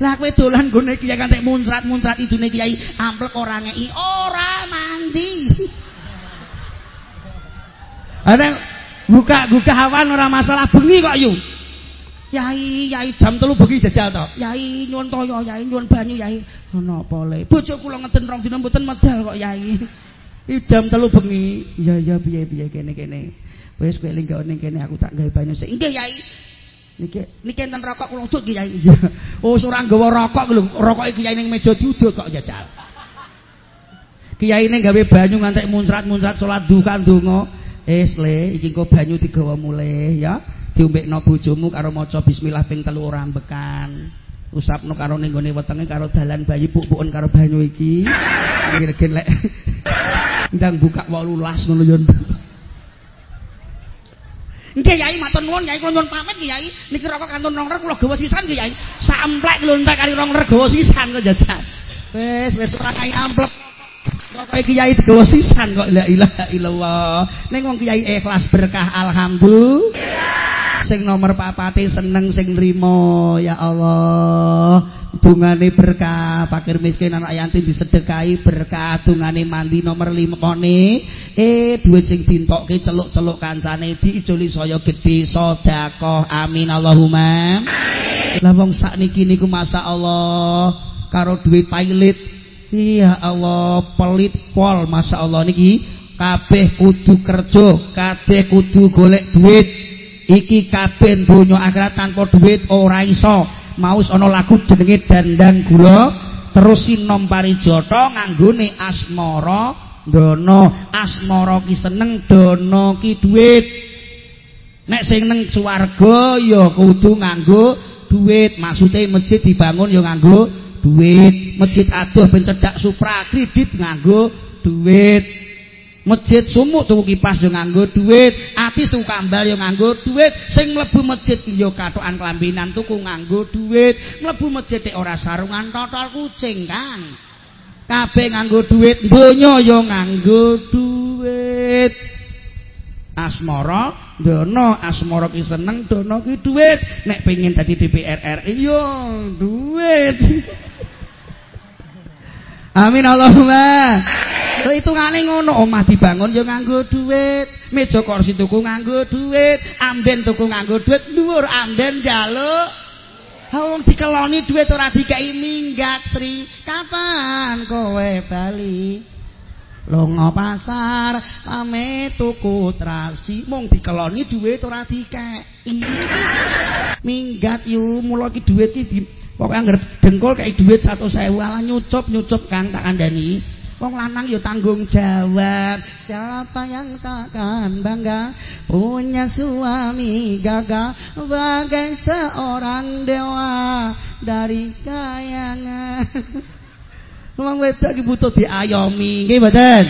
Lah kowe dolan gune kiai kantek muncrat-muncrat idune kiai amplep ora ngeki ora mandi. Ada buka-buka hawan ora masalah bengi kok yu Yai, yai jam telu bengi jajal to. Yai nyuwun toyo, yai nyuwun banyu, yai. Ana apa le? Bojo kula ngeten rong dina mboten medal kok yai. Iki jam telu bengi. Iya iya piye-piye kene-kene. Wis kowe linggo ning kene aku tak gawe banyu sik. Nggih yai. Niki niki enten rokok kula udut yai. Oh ora nggawa rokok lho. Rokoke kiai ning meja diudut kok jajal. Kiai ning gawe banyu ngantek muncrat-muncrat salat duka ndonga. Es le iki engko banyu digawa mulih ya. Diombekno bojomu karo maca bismillah ping telu ora ambekan. Usapno karo ning gone wetenge karo dalan bayi puk-puken karo banyu iki. Ngregen lek ndang buka 18 ngono yo. Nggih Yai matur nuwun Yai kula nyuwun pamit nggih Yai. Niki rokok kantun rongrer kula gawa sisan nggih Yai. Samplek lho entek kali rongrer gawa sisan kok jajal. Wis wis ora kai amplek. Pokoke kiai digawa sisan kok? La ilaha illallah. Ning wong kiai ikhlas berkah alhamdulillah. Sing nomor papate seneng sing nrimo ya Allah. dungane berkah fakir miskin anak yatim disedekahi berkah. Dungane mandi nomor 5 kone eh duit sing dintokke celuk-celuk kancane diijoli saya gedhe sedekah. Amin Allahumma. Lah wong sakniki niku masyaallah karo duit pailit iya Allah pelit pol masyaallah niki kabeh kudu kerja kabeh kudu golek duit. Iki kabeh donya akhirat tanpa duit ora iso. Maus ana lagu jenenge dandang gula terus sinom parijata nganggone asmara dono asmara ki seneng dono ki dhuwit nek sing neng swarga ya kudu nganggo dhuwit maksude masjid dibangun ya nganggo dhuwit masjid adoh ben cedhak supra kredit nganggo dhuwit Masjid sumuk tuku kipas yo nganggo duit, atis tuku kambal yo nganggo duit, sing mlebu masjid yo katokan kelambinan tuku nganggo duit, mlebu masjid ora sarungan totol kucing, Kang. Kabeh nganggo duit, donya yo nganggo duit. Asmara, dono asmara ki seneng, dono ki duit. Nek pengin dadi DPR RI yo duit. Amin Allahumma. Lho hitungane ngono, omah dibangun ya nganggo dhuwit, meja kursi tuku nganggo dhuwit, amben tuku nganggo dhuwit, dhuwur amben njaluk. Ha wong dikeloni dhuwit ora dikai minggat, Sri. Kapan kowe bali? Lunga pasar, pamit tuku trasi, mung dikeloni dhuwit ora dikeki. Minggat yu, mula ki dhuwit Pokoke anggere dengkul kei dhuwit 100.000 ala nyucup-nyucup Kang tak kandhani. Wong lanang ya tanggung jawab. Siapa yang takkan bangga punya suami gagah bagai seorang dewa dari kayangan. Wong wedok iki butuh diayomi, nggih mboten?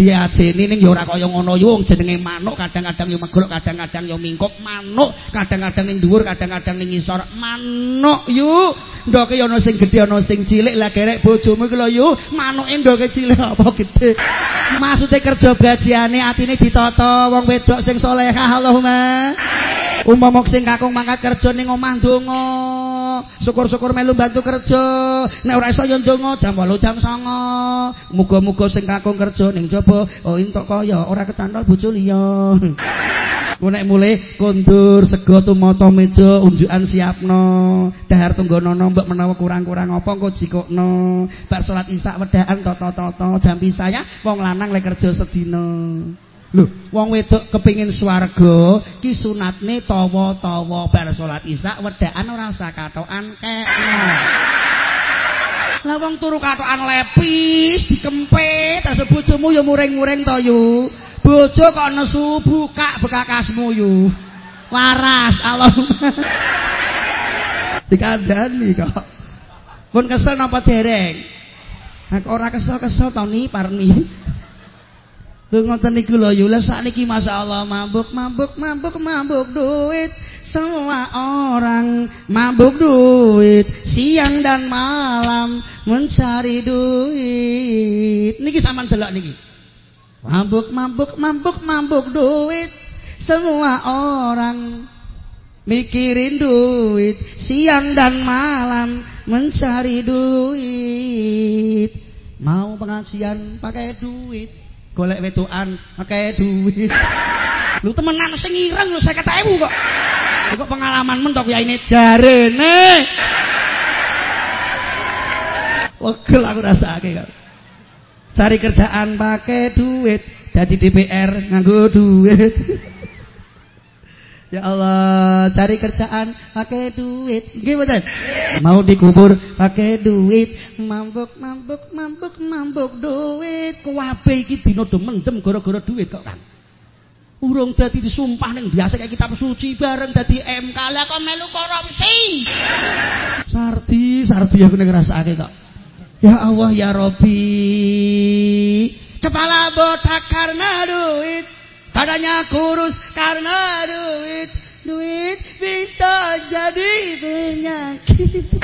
Diajeni ning ya ora kaya ngono yo wong jenenge manuk kadang-kadang yo megrok, kadang-kadang yo mingkuk. Manuk kadang-kadang ning dhuwur, kadang-kadang ning ngisor. Manuk yo ndoke yo ana sing gedhe ana sing cilik. Lah gerek bojomu iki lho yo manuke ndoke cilik apa gedhe. Maksude kerja gajiane atine ditata wong wedok sing salehah Allahumma. Umpama sing kakung mangkat kerja ning omah ndonga. Syukur-syukur melu bantu kerja. Nek ora iso yo ndonga jam 8 jam 9. Muga-muga sing kakung kerja ning jaba oh entuk kaya ora kecantol bojo liya. Ku nek mulih kondur sego tumata meja unjukan siapno. Dahar tunggonono mbok menawa kurang-kurang apa engko jikokno. Bar salat isak wedakan toto-toto jam pisah ya wong lanang lek kerja sedina. Lho, wong wedok kepingin swarga ki sunatne tawa-tawa bar salat Isya wedakan ora usah katokan kekno. Lah wong turu katokan lepis dikempit terus bojomu ya muring-muring to yu. Bojo kok nesu buka bekakasmu yu. Waras Allah. Dikandani kok. Pun kesel napa dereng? Nek ora kesel-kesel to ni parni. Lho ngoten niku lho yo lah sakniki masyaallah mabuk mabuk mabuk mabuk duit semua orang mabuk duit siang dan malam mencari duit. Niki sampean delok niki. Mabuk mabuk mabuk mabuk duit. Semua orang mikirin duit. Siang dan malam mencari duit. Mau pengajian pakai duit golek wedokan akeh duit. Lu temenan sing ireng lu 50000 kok. Kok pengalaman men to kiyaine jarene wegel aku rasake kok. Cari kerjaan pakai duit jadi DPR nganggo duit Ya Allah, cari kerjaan pakai duit. Gimana? Mau dikubur pakai duit. Mambuk, mambuk, mambuk, mambuk duit. Kuwabe iki dina do mendem gara-gara duit kok, Kang. Urung dadi disumpah ning biasa kayak kitab suci bareng dadi MK lah kok melu korupsi. Sardi, sardi aku ning rasake kok. Ya Allah ya Robi. Kepala botak karena duit. Badannya kurus karena duit. Duit bisa jadi penyakit.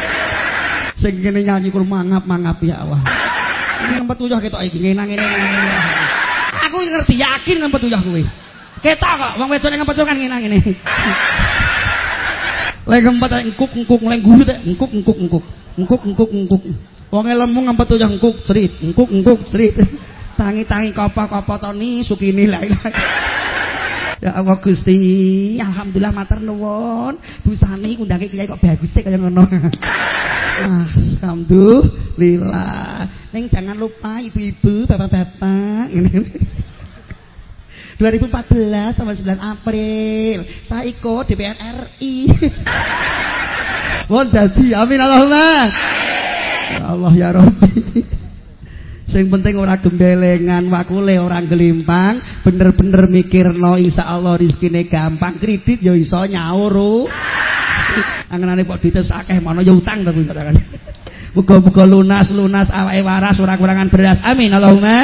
Sing kene nyanyi kur mangap-mangap ya Allah. Ini ngempet uyah ketok iki ngenang ngene. Aku ngerti yakin ngempet uyah kuwi. Ketok kok wong wedok ngempet kan ngenang ngene. Lek ngempet engkuk engkuk lek guyut engkuk engkuk engkuk. Engkuk engkuk engkuk. Wong lemu ngempet uyah engkuk cerit, engkuk engkuk cerit. Tangi-tangi kopo-kopo toni sukini la Ya Allah Gusti, alhamdulillah matur nuwun. Busane undange kiai kok bagus sih kaya ngono. Alhamdulillah. Ning jangan lupa ibu-ibu, bapak-bapak. 2014 tanggal 9 April saya ikut DPR RI Mohon jadi amin Allahumma Ya Allah ya Rabbi Sing penting ora gembelengan wakule orang gelimpang bener-bener mikirno insya Allah rizkine gampang. Kredit ya iso nyaur angenane kok duit akeh mana ya utang tapi Muga-muga lunas lunas awake waras ora kurangan beras. Amin Allahumma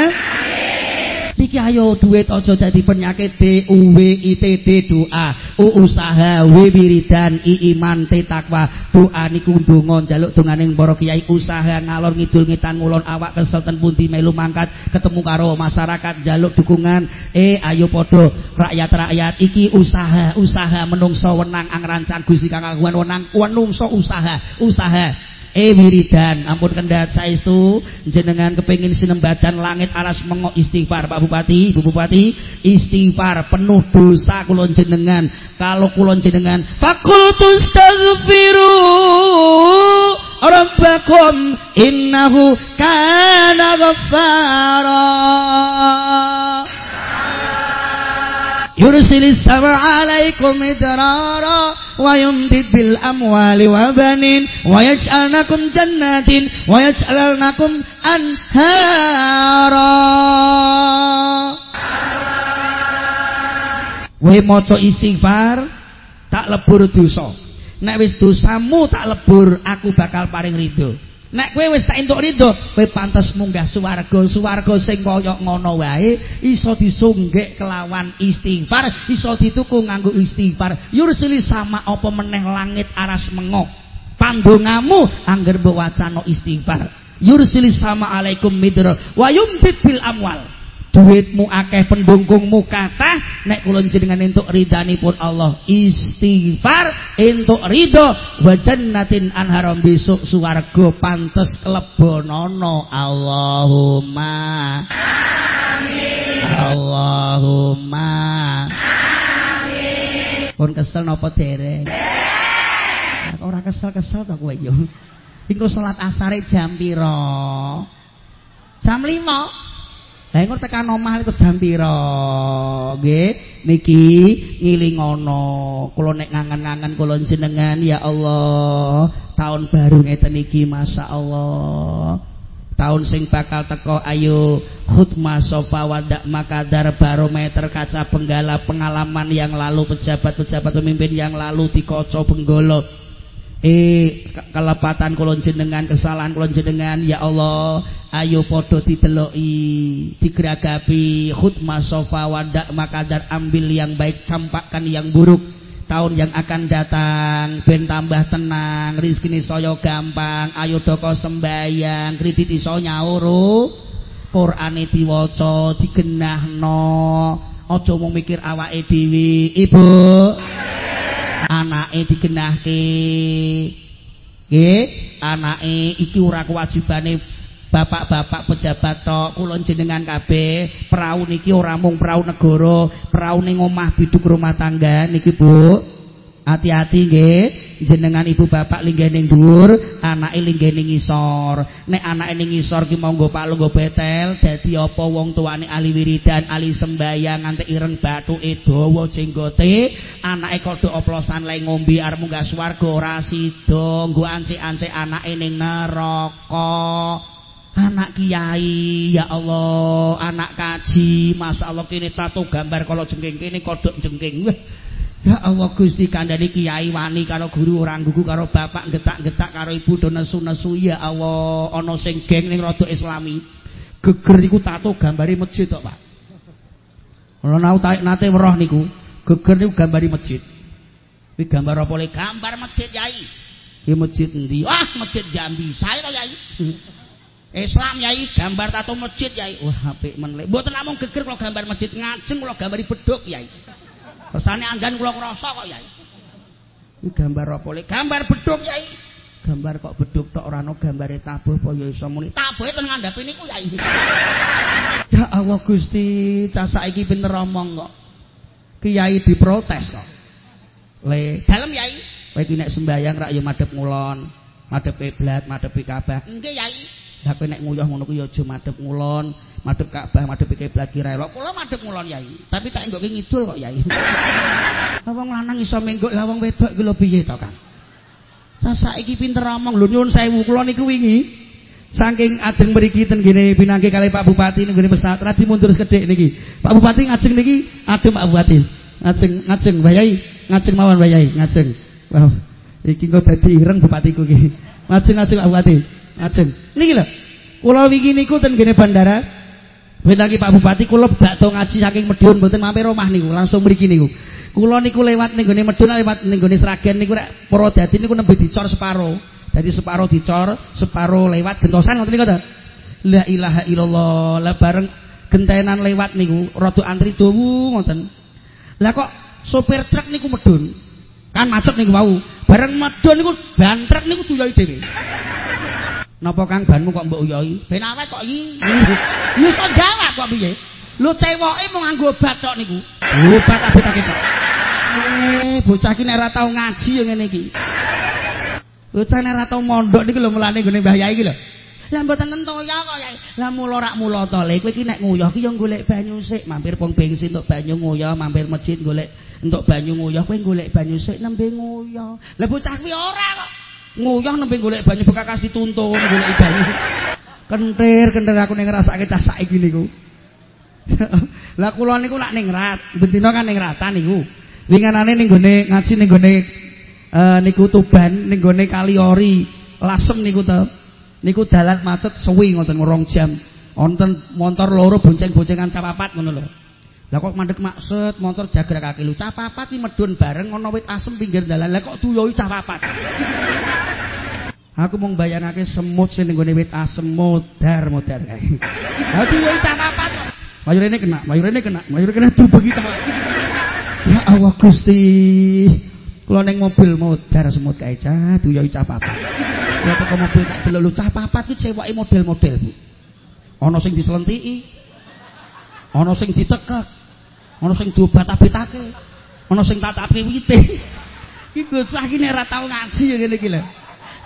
Iki ayo duit aja dadi penyakit D U W I T D doa. U usaha W wiridan I iman T takwa. Doa niku ndonga njaluk donganing para kiai. Usaha ngalor ngidul ngitan ngulon awak kesel ten pundi melu mangkat. Ketemu karo masyarakat njaluk dukungan. Eh ayo padha. Rakyat-rakyat iki usaha. Usaha menungso wenang. Angrancan Gusti Kang Agungan wenang. Wenungso usaha. Usaha e wiridan. Ampun kendat saestu. Jenengan kepengin sinembadan langit aras mengok istighfar Pak Bupati. Bu Bupati istighfar penuh dosa kula jenengan. Kalau kula jenengan fakultus taghfiru rabbakum innahu kana ghaffara yursilis sama alaikum idrara wa yumdid bil amwali wa banin wa yaj'alnakum jannatin wa yaj'alnakum anhara we maca istighfar tak lebur dosa. nek wis dosamu tak lebur aku bakal paring ridho Nek kowe wis tak entuk ridho, kowe pantes munggah swarga. Swarga sing kaya ngono wae iso disunggek kelawan istighfar, iso dituku nganggo istighfar. Yursili sama apa meneh langit aras mengok. Pandongamu angger mbok wacana istighfar. Yursili sama alaikum midra wa yumtit bil amwal. Duitmu akeh pendukungmu kathah nek kula jenengan entuk ridhanipun Allah. Istighfar entuk ridho. Wa jannatin anharam besok swarga pantes klebonono Allahumma amin Allahumma amin. Pun kesel napa dereng? Ora kesel-kesel to kowe yo. Iku salat asare jam pira jam 5 Lah engko tekan omah iku jam pira? Nggih, niki ngilingono. Kula nek ngangen-ngangen kula jenengan ya Allah, tahun baru ngeten iki masyaallah. Tahun sing bakal teko ayo khutmah sofa wadak makadar barometer kaca penggala pengalaman yang lalu pejabat-pejabat pemimpin yang lalu dikoco benggolo eh kelepatan kula jenengan kesalahan kula jenengan ya Allah ayo padha dideloki digeragapi khutmah sofa wadak makadar ambil yang baik campakkan yang buruk tahun yang akan datang ben tambah tenang rezeki saya gampang ayo doko sembayang kredit iso nyauru Qur'ane diwaca digenahno aja mung mikir awake dhewe ibu anake digenahke. Nggih anake iki ora kewajibane bapak-bapak pejabat tok. Kula jenengan kabeh prau niki ora mung prau negara prau ning omah biduk rumah tangga niki Bu hati-hati nggih. Jenengan ibu bapak linggih ning dhuwur anake linggih ning ngisor. Nek anake ning ngisor ki monggo Pak lungguh betel dadi apa wong tuane ahli wiridan ahli sembayang nganti ireng bathuke dawa jenggote anake kodho oplosan le ngombe arep munggah swarga ora sida nggo ancik-ancik anake ning neraka. Anak kiai ya Allah anak kaji masyaallah kene tato gambar kalau jengking kene kodok jengking Ya Allah Gusti kandhani kiai wani karo guru orang gugu karo bapak getak-getak karo ibu do nesu-nesu ya Allah ana sing geng ning rada islami. Geger iku tato masjid tok, Pak. Kula nau nate weruh niku, geger niku gambari masjid. Kuwi gambar apa le? Gambar masjid Yai. Ki masjid endi? Wah, masjid Jambi. Saya to Yai. Islam Yai, gambar tato masjid Yai. Wah, apik men. Mboten namung geger kula gambar masjid, ngajeng kula gambari beduk Yai. Kersane anggan kula ngrasa kok, Yai. Iki gambar apa le? Gambar beduk, Yai. gambar kok beduk tok ora ana gambare tabuh apa ya iso muni. Tabuhe ten ngandhapi niku ya. Ya Allah Gusti, cah saiki pinter omong kok. Kiai diprotes kok. Le, dalem Yai. Kowe iki nek sembayang rak ya madhep ngulon, madhep kiblat, madhep Ka'bah. Nggih Yai. Lah kowe nek nguyuh ngono ku ya aja madhep ngulon, madhep Ka'bah, madhep kiblat kira elok. Kula madhep ngulon Yai, tapi tak enggoke ngidul kok Yai. Wong lanang iso menggok, lah wong wedok ku lho piye to, Kang? Sasaiki pinter omong lho nyuwun sewu kula niku wingi Saking ajeng mriki ten gene pinangke kali Pak Bupati ning gene pesawat radi mundur sekedhik niki. Pak Bupati ngajeng niki adem Pak Bupati. Ngajeng ngajeng Mbah Yai, ngajeng mawon Mbah Yai, ngajeng. Wah, iki kok dadi ireng bupatiku iki. Ngajeng ngajeng Pak Bupati. Ngajeng. Niki lho. Kula wingi niku ten gene bandara. Pinangke Pak Bupati kula bakto ngaji saking Medion mboten mampir omah niku, langsung mriki niku. Kula niku lewat ning gone Medion lewat ning gone Sragen niku rek Purwodadi niku nembe dicor separo. Jadi separuh dicor, separuh lewat gentosan ngoten niku to. La ilaha illallah. Lah bareng gentenan lewat niku rada antri dawu ngoten. Lah kok sopir truk niku medun. Kan macet niku wau. Bareng medun niku ban truk niku duyoi dhewe. Napa Kang banmu kok mbok uyoi? Ben awet kok iki. Wis kok jawab kok piye? Lho cewoke mau nganggo obat tok niku. Obat apa tak Eh, bocah iki nek ora tau ngaji ya ngene iki. Bocah nek ora tau mondok niki lho mulane gone Mbah Yai iki lho. Lah mboten nentoya kok Yai. Lah mula rak mula to le kowe iki nek nguyah ki ya golek banyu sik, mampir pom bensin untuk banyu nguyah, mampir masjid golek untuk banyu nguyah, kowe golek banyu sik nembe nguyah. Lah bocah kuwi ora kok. Nguyah nembe golek banyu bekak kasih tuntun golek banyu. Kentir, kentir aku ning ngrasake cah saiki niku. Lah kula niku lak ning rat, bendina kan ning ratan niku. Winganane ning gone ngaji ning gone uh, niku Tuban ning gone Kaliori lasem niku to niku dalan macet suwi ngoten rong jam wonten motor loro bonceng-boncengan capapat ngono lho lah kok mandek maksud motor jagar kaki lu capapat iki medun bareng ana wit asem pinggir dalan lah kok tuyoi capapat aku mau bayangake semut sing nggone wit asem modar modar kae lah tuyoi capapat mayurene kena mayurene kena mayurene kena dubegi ya Allah Gusti Kula ning mobil modar semut kae cah duyoi cah papat. Ya teko mobil tak delok cah papat ki ceweke model-model, Bu. Ana sing diselentiki. Ana sing ditekek. Ana sing diobat-abetake. Ana sing tatake wite. Ki bocah ki nek ora tau ngaji ya ngene iki lho.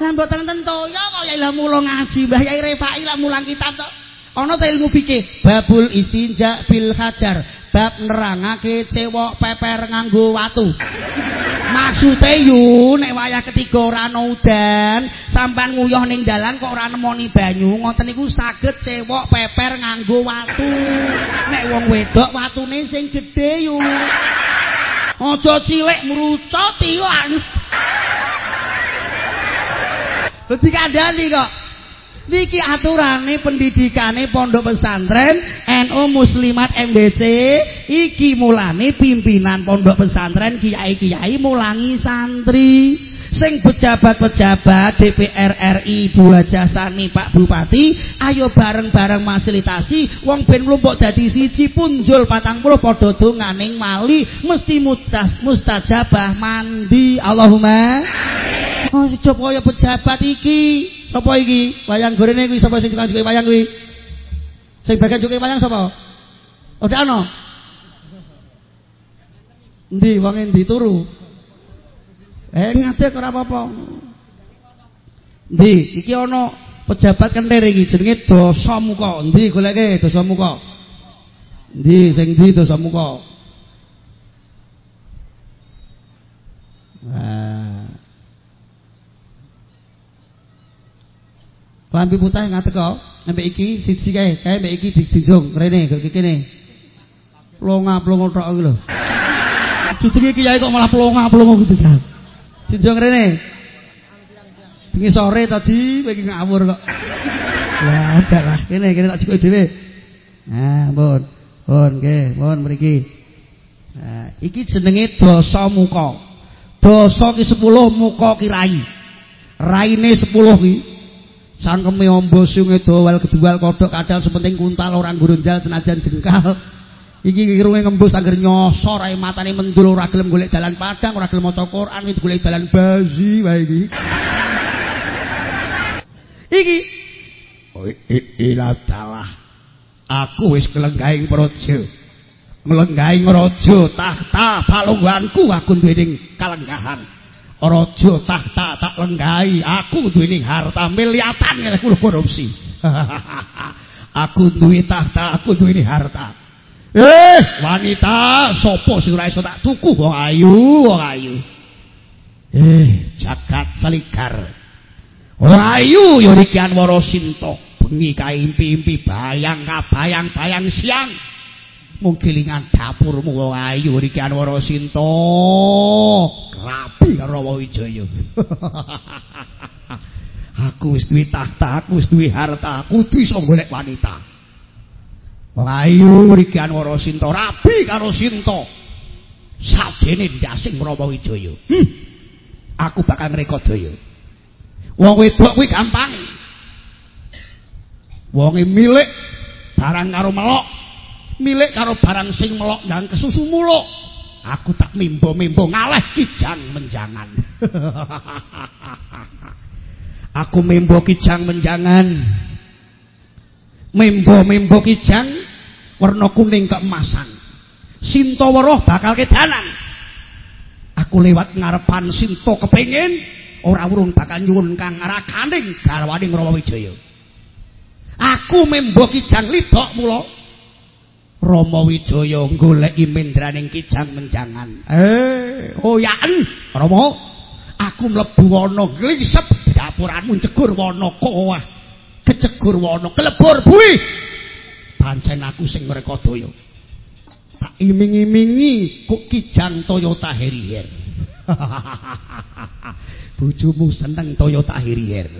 Lah mboten kok ya mula ngaji Mbah Yai Refai lah mulang kitab tok. Ana ta ilmu fikih babul istinja bil hajar bab nerangake cewek peper nganggo watu. Maksude yu nek wayah ketiga ora ana udan, sampean nguyuh ning dalan kok ora nemoni banyu, ngoten niku saged cewek peper nganggo watu. Nek wong wedok watune sing gedhe yu. Aja cilik mrucut ilang. Dadi kandhani kok. Niki aturane pendidikane pondok pesantren NU Muslimat MBC iki mulane pimpinan pondok pesantren kiai-kiai mulangi santri. Sing pejabat-pejabat DPR RI Bu Hajasani Pak Bupati ayo bareng-bareng fasilitasi wong ben mlumpuk dadi siji punjul 40 padha donganing mali mesti mutas mustajabah mandi. Allahumma amin. Oh coba pejabat iki Sapa iki? Wayang gorene kuwi sapa sing tukang juke wayang kuwi? Sing bagian juke wayang sapa? Ora ana. Endi wong endi turu? Eh ngadeg ora apa-apa. Endi iki ana pejabat kentir iki jenenge Dosa Muka. Endi goleke Dosa Muka? Endi sing endi Dosa Muka? Nah. Lampi putih ngatek kok. Ambek iki siji kae, kae mbek iki dijunjung rene kok kene. Plonga-plongo tok iki lho. Jujenge kiai kok malah plonga-plongo gitu sah. Junjung rene. Bengi sore tadi iki ngawur kok. Lah, enggak lah. Kene kene tak cukup dhewe. Nah, pun. Pun nggih, pun mriki. Nah, iki jenenge dosa muka. Dosa ki 10 muka ki rai. Raine 10 ki. Sangkeme ombo sunge dowal kedual kodok kadal sepenting kuntal orang gurunjal senajan jengkal. Iki kirunge ngembus angger nyosor ae matane mendul ora gelem golek dalan padang, ora gelem maca Quran, iki golek dalan bazi wae iki. Iki oh, ila dalah. Aku wis kelenggahing praja. Mlenggahing raja tahta palungganku aku duwening kalenggahan. Raja tahta tak lenggahi, aku duwening harta miliatan aku korupsi. aku duwe tahta, aku duwe harta. Eh, wanita, sapa sing ora iso tak tuku wong ayu, wong ayu. Eh, jagat seligar. Wong ayu ya iki Anwara Sinta, bengi kae impi-impi bayang kabayang-bayang siang. Mungkilingan dapurmu wong ayu iki Anwara Sinta. Rapi karo Wijaya. aku wis duwe tahta, aku wis duwe harta, kudu iso golek wanita. Wong ayu iki Anwara Sinta rapi karo Sinta. Sajene ndasing Rama Wijaya. Hmm. aku bakal ngrekodaya. Wong wedok kuwi gampang. Wonge milik barang karo melok, milik karo barang sing melok dan kesusu muluk. Aku tak mimbo-mimbo ngaleh kijang menjangan. aku mimbo kijang menjangan. Mimbo-mimbo kijang warna kuning keemasan. Sinto weruh bakal kedanan. aku lewat ngarepan sinto kepingin ora urung bakal nyuwun kang rakaning garwaning Rama Wijaya aku membo kijang lidok mula Rama Wijaya goleki mendraning kijang menjangan eh oyan Rama aku mlebu ana glisep dapuranmu cegur wana kowah kecegur wana kelebur bui pancen aku sing mereka doyo tak iming-imingi kok kijang Toyota Harrier. Bojomu seneng Toyota Harrier.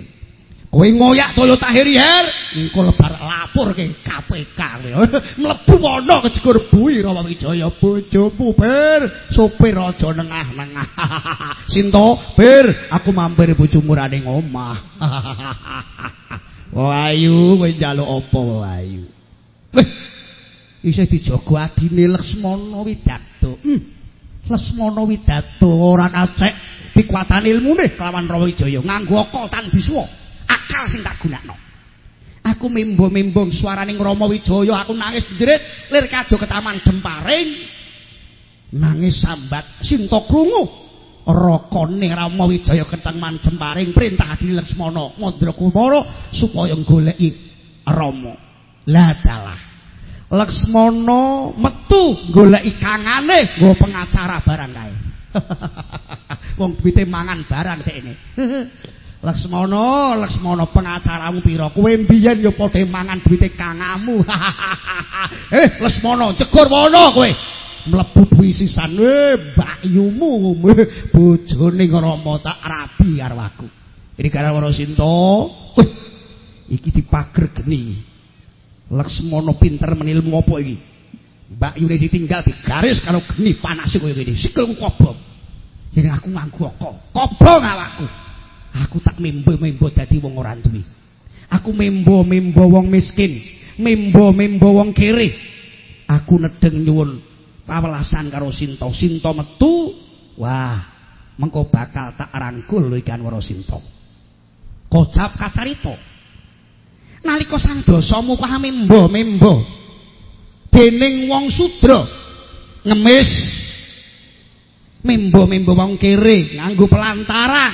Kowe ngoyak Toyota Harrier, engko lebar lapor ke KPK Mlebu ana kejegur bui Rama Wijaya bojomu ber sopir aja nengah-nengah. Sinto, ber aku mampir bojomu rane omah. Wah ayu kowe njaluk apa ayu? Weh isih dijaga adine Lesmana Widato. Hmm. Lesmana Widato ora kacek pikuatan ilmune kelawan Rawijaya nganggo akal tan biswa. Akal sing tak gunakno. Aku membo-membo suaraning Rama Wijaya aku nangis jerit lir kado ke taman Jemparing. Nangis sambat sinta krungu. Rakane Rama Wijaya ke taman Jemparing perintah Adine Lesmana Mandra Kumara supaya goleki Rama. Lah dalah Laksmana metu golek ikangane nggo pengacara barang kae. Wong duwite mangan barang dekne. Laksmana, Laksmana pengacaramu pira? Kowe mbiyen ya padha mangan duwite kangamu. eh, Laksmana, cegur wono kowe. Mlebu puisisan, eh, mbakyumu, bojone Rama tak rabi karo aku. Iki karo Sinta. Iki dipager geni. Laksmana pinter menilmu apa iki? Mbak Yune ditinggal di garis karo geni panas kaya ngene. Sikil kobong. Yen aku nganggo kok. Kobong awakku. Aku tak membo-membo dadi wong ora duwe. Aku membo-membo wong miskin, membo-membo wong kere. Aku nedeng nyuwun pawelasan karo Sinta. Sinta metu, wah, mengko bakal tak rangkul ikan Wara Sinta. Kocap kacarita. nalika sang dosamu pahami mbo-membo dening wong sudra ngemis membo-membo wong kere nganggo pelantara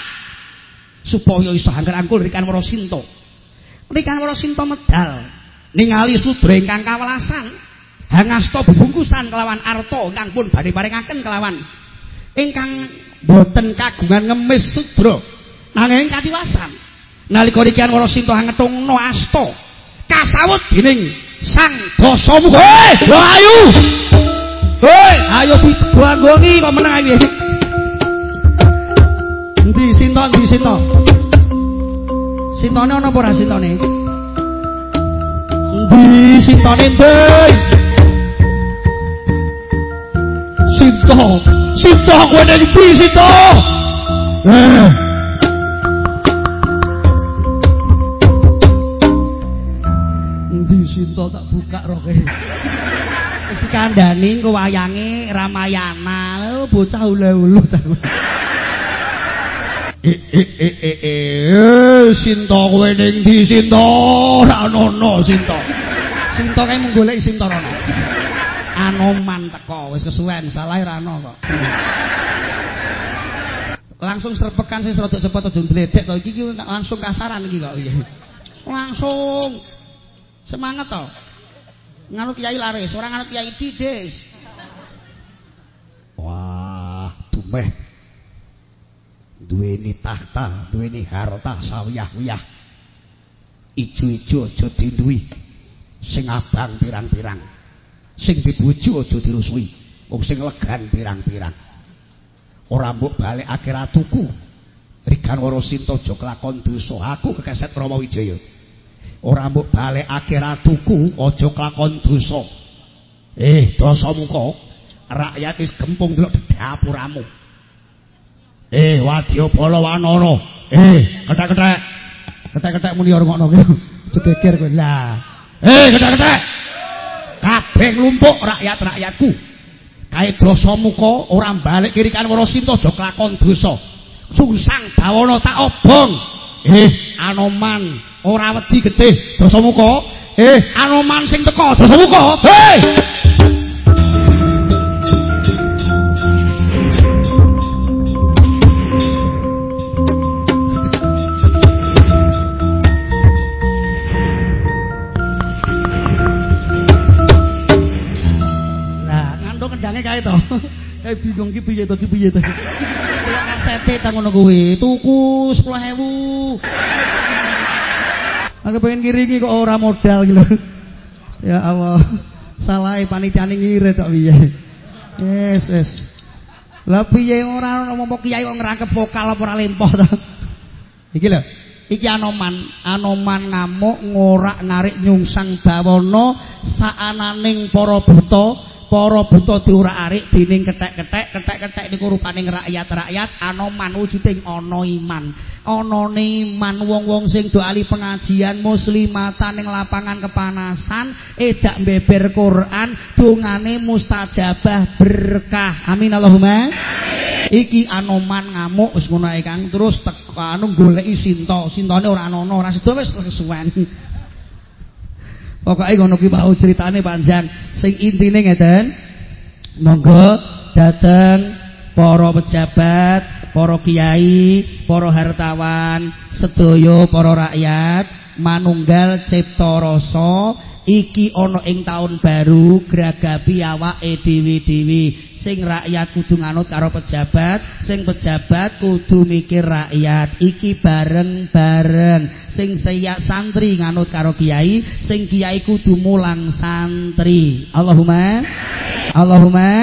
supaya iso angger-angkul rikan warasinta. Rikan warasinta medal. Ningali sudra ingkang kawelasan. Hangasta bebungkusan kelawan arta ingkang pun badhe paringaken kelawan. Ingkang boten kagungan ngemis sudra. Nanging katiwasan. Nalika rikian Warasinta ngetungno asta kasawut dening Sang Dasamuka hei ayo. Hei ayo dibangungi kok meneng ayo endi Sinta endi Sinta Sintane ana apa ora Sintane endi Sintane endi Sinta Sinta kowe nek iki Sinta eh. Sinta tak buka roke. Wis dikandani engko wayange Ramayana. Lho bocah ule-ulu cah. Eh eh eh eh eh Sinta kowe ning ndi Sinta? Ora ono Sinta. Sinta kae mung golek Sinta rono. Anoman teko wis kesuwen salah ora ono kok. Langsung serpekan sing rada cepet aja ndledek to iki langsung kasaran iki kok. Langsung semangat to. Nganut kiai laris, ora nganut kiai dides. Wah, dumeh duweni tahta, duweni harta sawiyah-wiyah. Ijo-ijo aja dinduwi. Sing abang pirang-pirang. Sing dibojo aja dirusui. Wong sing legan pirang-pirang. Ora mbok balik akhirat tuku. Rikan Sinta aja kelakon dosa. Aku kekeset Rama Wijaya. Ora mbok balik akhirat tuku aja kelakon dosa. Eh, dosa muka. Rakyat wis gempung delok dapuramu. Eh, Wadyabala Wanara. Eh, kethek-kethek. Kethek-kethek muni ora ngono. Jegeger kowe. Lah. Eh, kethek-kethek. Kabeh nglumpuk rakyat-rakyatku. Kae dosa muka ora balik kiri kan Wara Sinta aja kelakon dosa. Sungsang bawana tak obong. Eh, Anoman ora wedi getih dosa muka. Eh, Anoman sing teko dosa muka. Hei! Kae to. Kae bingung ki piye to ki piye to. Kayak kasete ta ngono kuwi, tuku 10.000. Aku pengen ngiringi kok ora modal gitu. Ya Allah. Salah panitiane ngirit kok piye. Yes, yes. Lah piye ora ngomong kiai kok ngrangkep vokal apa ora lempoh to. Iki lho. Iki anoman, anoman ngamuk ngorak narik nyungsang bawana saananing para buta para buta diurak-arik dening ketek-ketek ketek-ketek niku rupaning rakyat-rakyat anoman wujuding ana iman. Anane iman wong-wong sing do ahli pengajian muslimatan ning lapangan kepanasan edak beber Quran dongane mustajabah berkah. Amin Allahumma. Iki anoman ngamuk wis ngono Kang. Terus teko anu goleki sinta. Sintane ora ana ora sida wis kesuwen Pokoke ngono ki mau critane panjang. Sing intine ngeten. Monggo dateng para pejabat, para kiai, para hartawan, sedaya para rakyat manunggal cipta rasa iki ana ing taun baru gragapi awake dhewe-dhewe. sing rakyat kudu nganut karo pejabat sing pejabat kudu mikir rakyat. Iki bareng-bareng. Sing saya santri nganut karo kiai sing kiai kudu mulang santri. Allahumma Allahumma.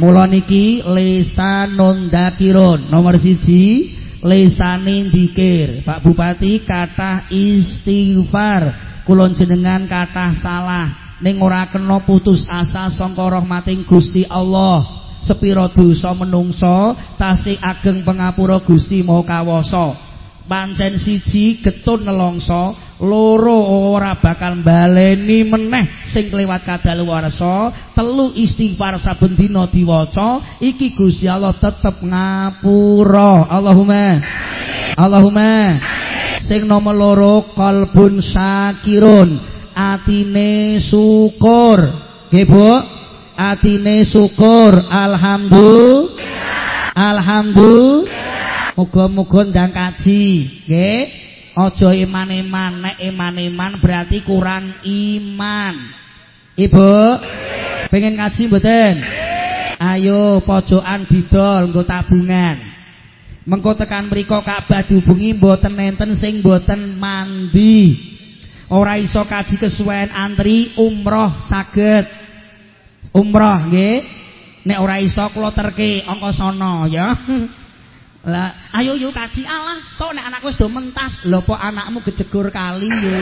Mula niki lisanun dakirun nomor siji lisane dikir. Pak Bupati kata istighfar kulon jenengan kata salah. Ning ora kena putus asa sangka rahmating Gusti Allah. Sepira dosa menungso tasih ageng pengapura Gusti Maha Kawasa. Pancen siji getun nelongso loro ora bakal baleni meneh sing kliwat kadaluwarsa telu istighfar saben dina diwaca iki Gusti Allah tetep ngapura. Allahumma. Allahumma sing nomor loro kalbun sakirun. Atine syukur. Bu? Atine syukur. Alhamdulillah. Alhamdulillah. Muga-muga ndang kaji. Nggih? Aja iman-iman. Nek iman-iman berarti kurang iman. Ibu? Pengen ngaji mboten? Ayo pojokan didol nggo tabungan mengko tekan mriku Ka'bah dihubungi mboten enten sing mboten mandi. Ora iso kaji kesuwen antri umroh saged. Umroh nggih. Nek ora iso kula terke angka sono ya. Lah ayo yuk kaji. Allah so nek anakku wis do mentas lho anakmu gejegur kali yo.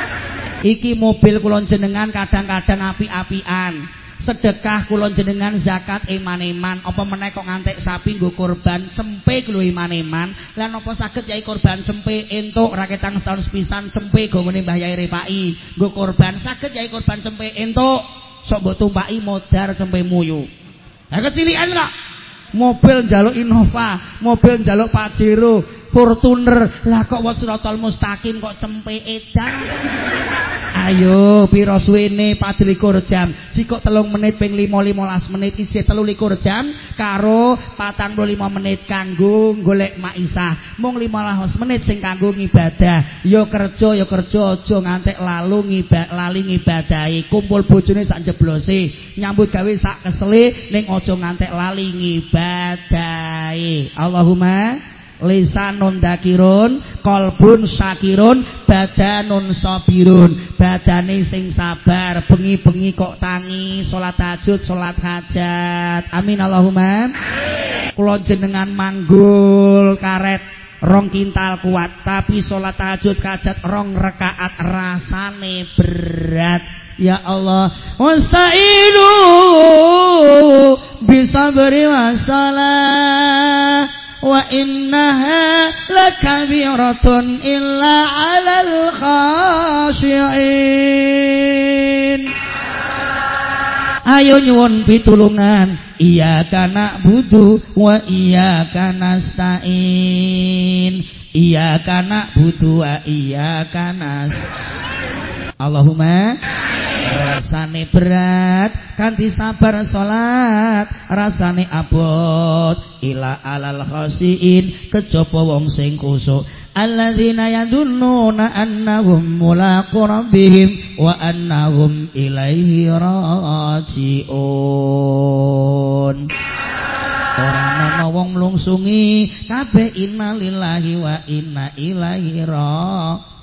Iki mobil kula jenengan kadang-kadang api-apian sedekah kula jenengan zakat iman-iman. Apa meneh kok ngantek sapi nggo korban sempe lho iman-iman? Lan apa saged yai korban sempe entuk raketang setahun sepisan sempe gomene Mbah Yai Repai nggo korban saged yai korban sempe entuk. Sok mbok tumpaki modar sempe muyu. Ha kecilikan kok. Mobil njaluk Innova mobil njaluk Pajero Fortuner. Lah kok wis siratal mustaqim kok cempe edan ayo pira suwene? 24 jam. Jika telung menit ping 5 15 menit. Isih 23 jam karo 45 menit kanggo golek maisah mung 15 menit sing kanggo ngibadah. Ya kerja ya kerja aja ngantek lalu ngibak lali ngibadahi. Kumpul bojone sak jeblose nyambut gawe sak kesele ning aja ngantek lali ngibadahi. Allahumma lisanun dakirun kolbun sakirun badanun sobirun badane sing sabar bengi-bengi kok tangi salat tahajud salat hajat. Amin Allahumma. Kula jenengan manggul karet rong kintal kuat tapi salat tahajud hajat rong rekaat rasane berat Ya Allah Wasta'inu Bisa beri masalah wa innaha lakabiratun illa 'alal khashiin. Ayo nyuwun pitulungan. Iya kana budu wa iya kana stain iya kana budu wa iya kana Allahumma rasane berat kanthi sabar salat. Rasane abot ila alal khasiin kejaba wong sing kusuk. Alladzina yadunnuna annahum mulaqu rabbihim wa annahum ilaihi rajiun. Orang ana wong mlungsungi kabeh innalillahi wa inna ilaihi rajiun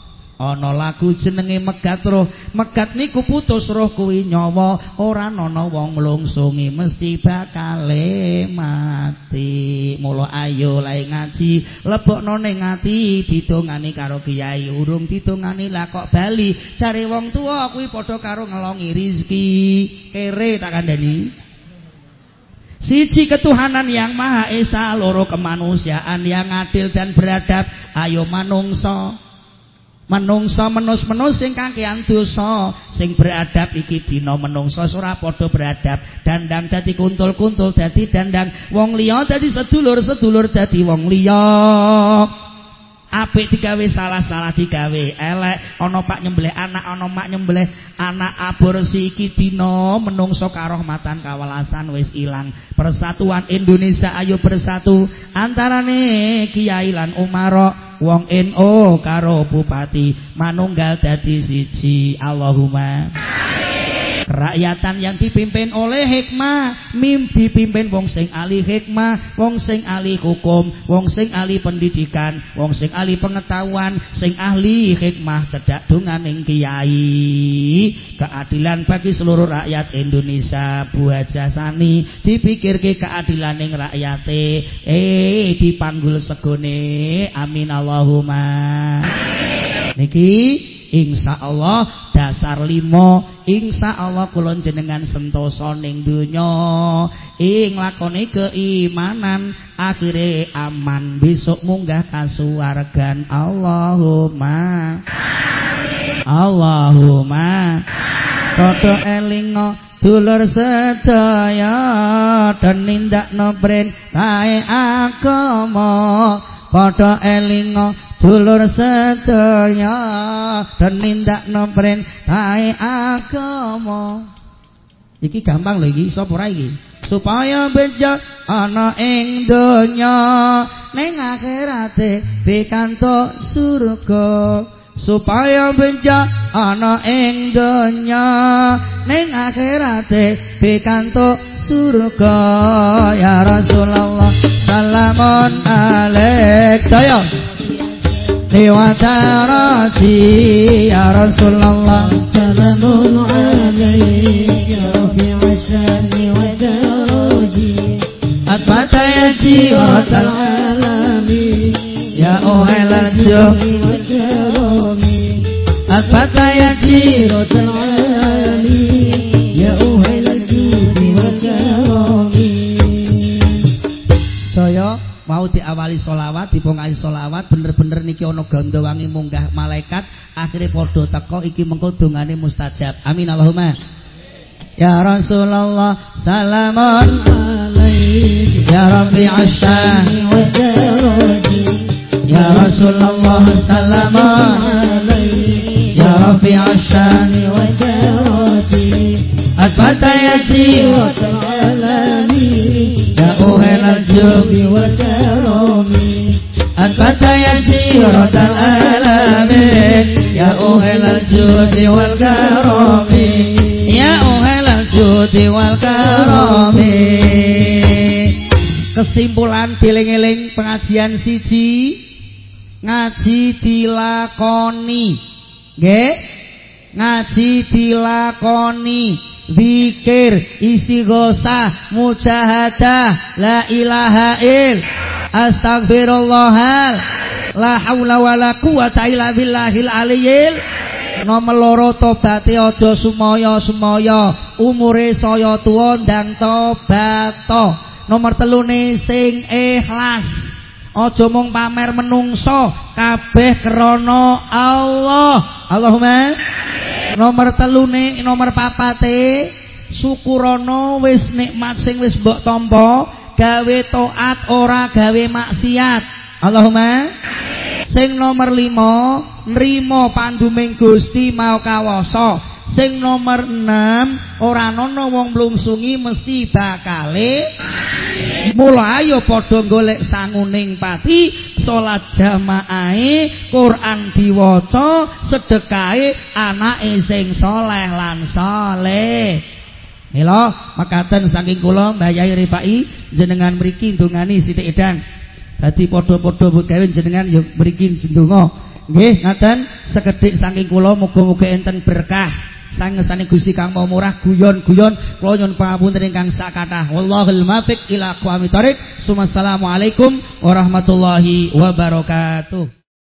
ana lagu jenenge megat roh. Megat niku putus roh kuwi nyawa. Ora ana wong mlungsungi mesti bakale mati. Mula ayo lae ngaji. Lebokno ning ati ditungani karo kiai. Urung ditungani lah kok bali? Cari wong tua kuwi padha karo ngelongi rizki. Kere tak kandhani. Siji ketuhanan yang maha esa loro kemanusiaan yang adil dan beradab. Ayo manungso menungso menus-menus sing kakean dosa sing beradab iki dina menungso ora padha beradab. Dandang dadi kuntul-kuntul dadi dandang wong liya dadi sedulur-sedulur dadi wong liya apik digawe salah-salah digawe. Elek ana pak nyembelih anak ana mak nyembelih anak. Aborsi iki dina menungso karahmatan kawalasan wis ilang. Persatuan Indonesia ayo bersatu. Antarane kiai lan umaro wong NU karo bupati manunggal dadi siji. Allahumma Kerakyatan yang dipimpin oleh hikmah, mimpi pimpin wong sing ahli hikmah, wong sing ahli hukum, wong sing ahli pendidikan, wong sing ahli pengetahuan, sing ahli hikmah cedak ing kiai. Keadilan bagi seluruh rakyat Indonesia buat jasani. Keadilan ing rakyate. Eh dipanggul segone. Amin Allahumma niki Insya Allah dasar limo Insya Allah kulon jenengan sentosa ning dunya ing lakoni keimanan akhire aman. Besok munggah kasuwargan. Allahumma Allahumma. Toto elingo dulur sedaya dan nindakno bren kae agama padha elingo dulur sedaya dan nindakno perintah agama. Iki gampang lho iki sapa ora iki? Supaya bejo ana ing donya ning akhirate pikantuk surga supaya benjak ana ing donya. Ning akhirate pikantuk surga. Ya rasulullah salamun alek daya liwat si ya rasulullah. Salamun alek ya rabbi asani wa daji atfata ya jiwa talami ya ohelajo ya أثبت يسيرة العالمين يا أهل الجود والكرم mau diawali solawat dipongai solawat bener-bener niki ono gondo wangi munggah malaikat akhirnya podo teko iki mengko dongane mustajab amin Allahumma ya Rasulullah salamun alaihi يا رفيع الشان يا رسول الله سلام يا رفيع الشان أثبت يدي يا أهل الجود والكرم أثبت يسيرة الآلام يا أهل الجود والكرم يا أهل الجود والكرم Kesimpulan piling-eling pengajian siji ngaji dilakoni nggih. Ngaji dilakoni zikir istighosah mujahadah la ilaha il astagfirullahal la haula wala quwata illa billahil aliyil. Nomor loro tobaté aja sumaya-sumaya umure saya tuwa ndang tobat nomor telune sing ikhlas aja mung pamer menungso kabeh krana Allah. Allahumma nomor telune nomor papate syukurana wis nikmat sing wis mbok tampa gawe taat ora gawe maksiat. Allahumma sing nomor lima nrimo panduming Gusti mau kawasa sing nomor 6 ora ana wong mlungsungi mesti bakale mula ayo padha golek sanguning pati salat jamaahe Quran diwaca sedekahe anake sing saleh lan saleh Mila makaten saking kula Mbah Yai Rifai jenengan mriki ndongani sithik edang. Dadi padha-padha gawe jenengan ya mriki ndonga. Nggih, ngaten sekedhik saking kula muga-muga enten berkah. Sangesane Gusti Kang Mau Murah guyon-guyon kula nyuwun pangapunten ingkang sakathah wallahul muwaffiq ila aqwamit thoriq warahmatullahi wabarakatuh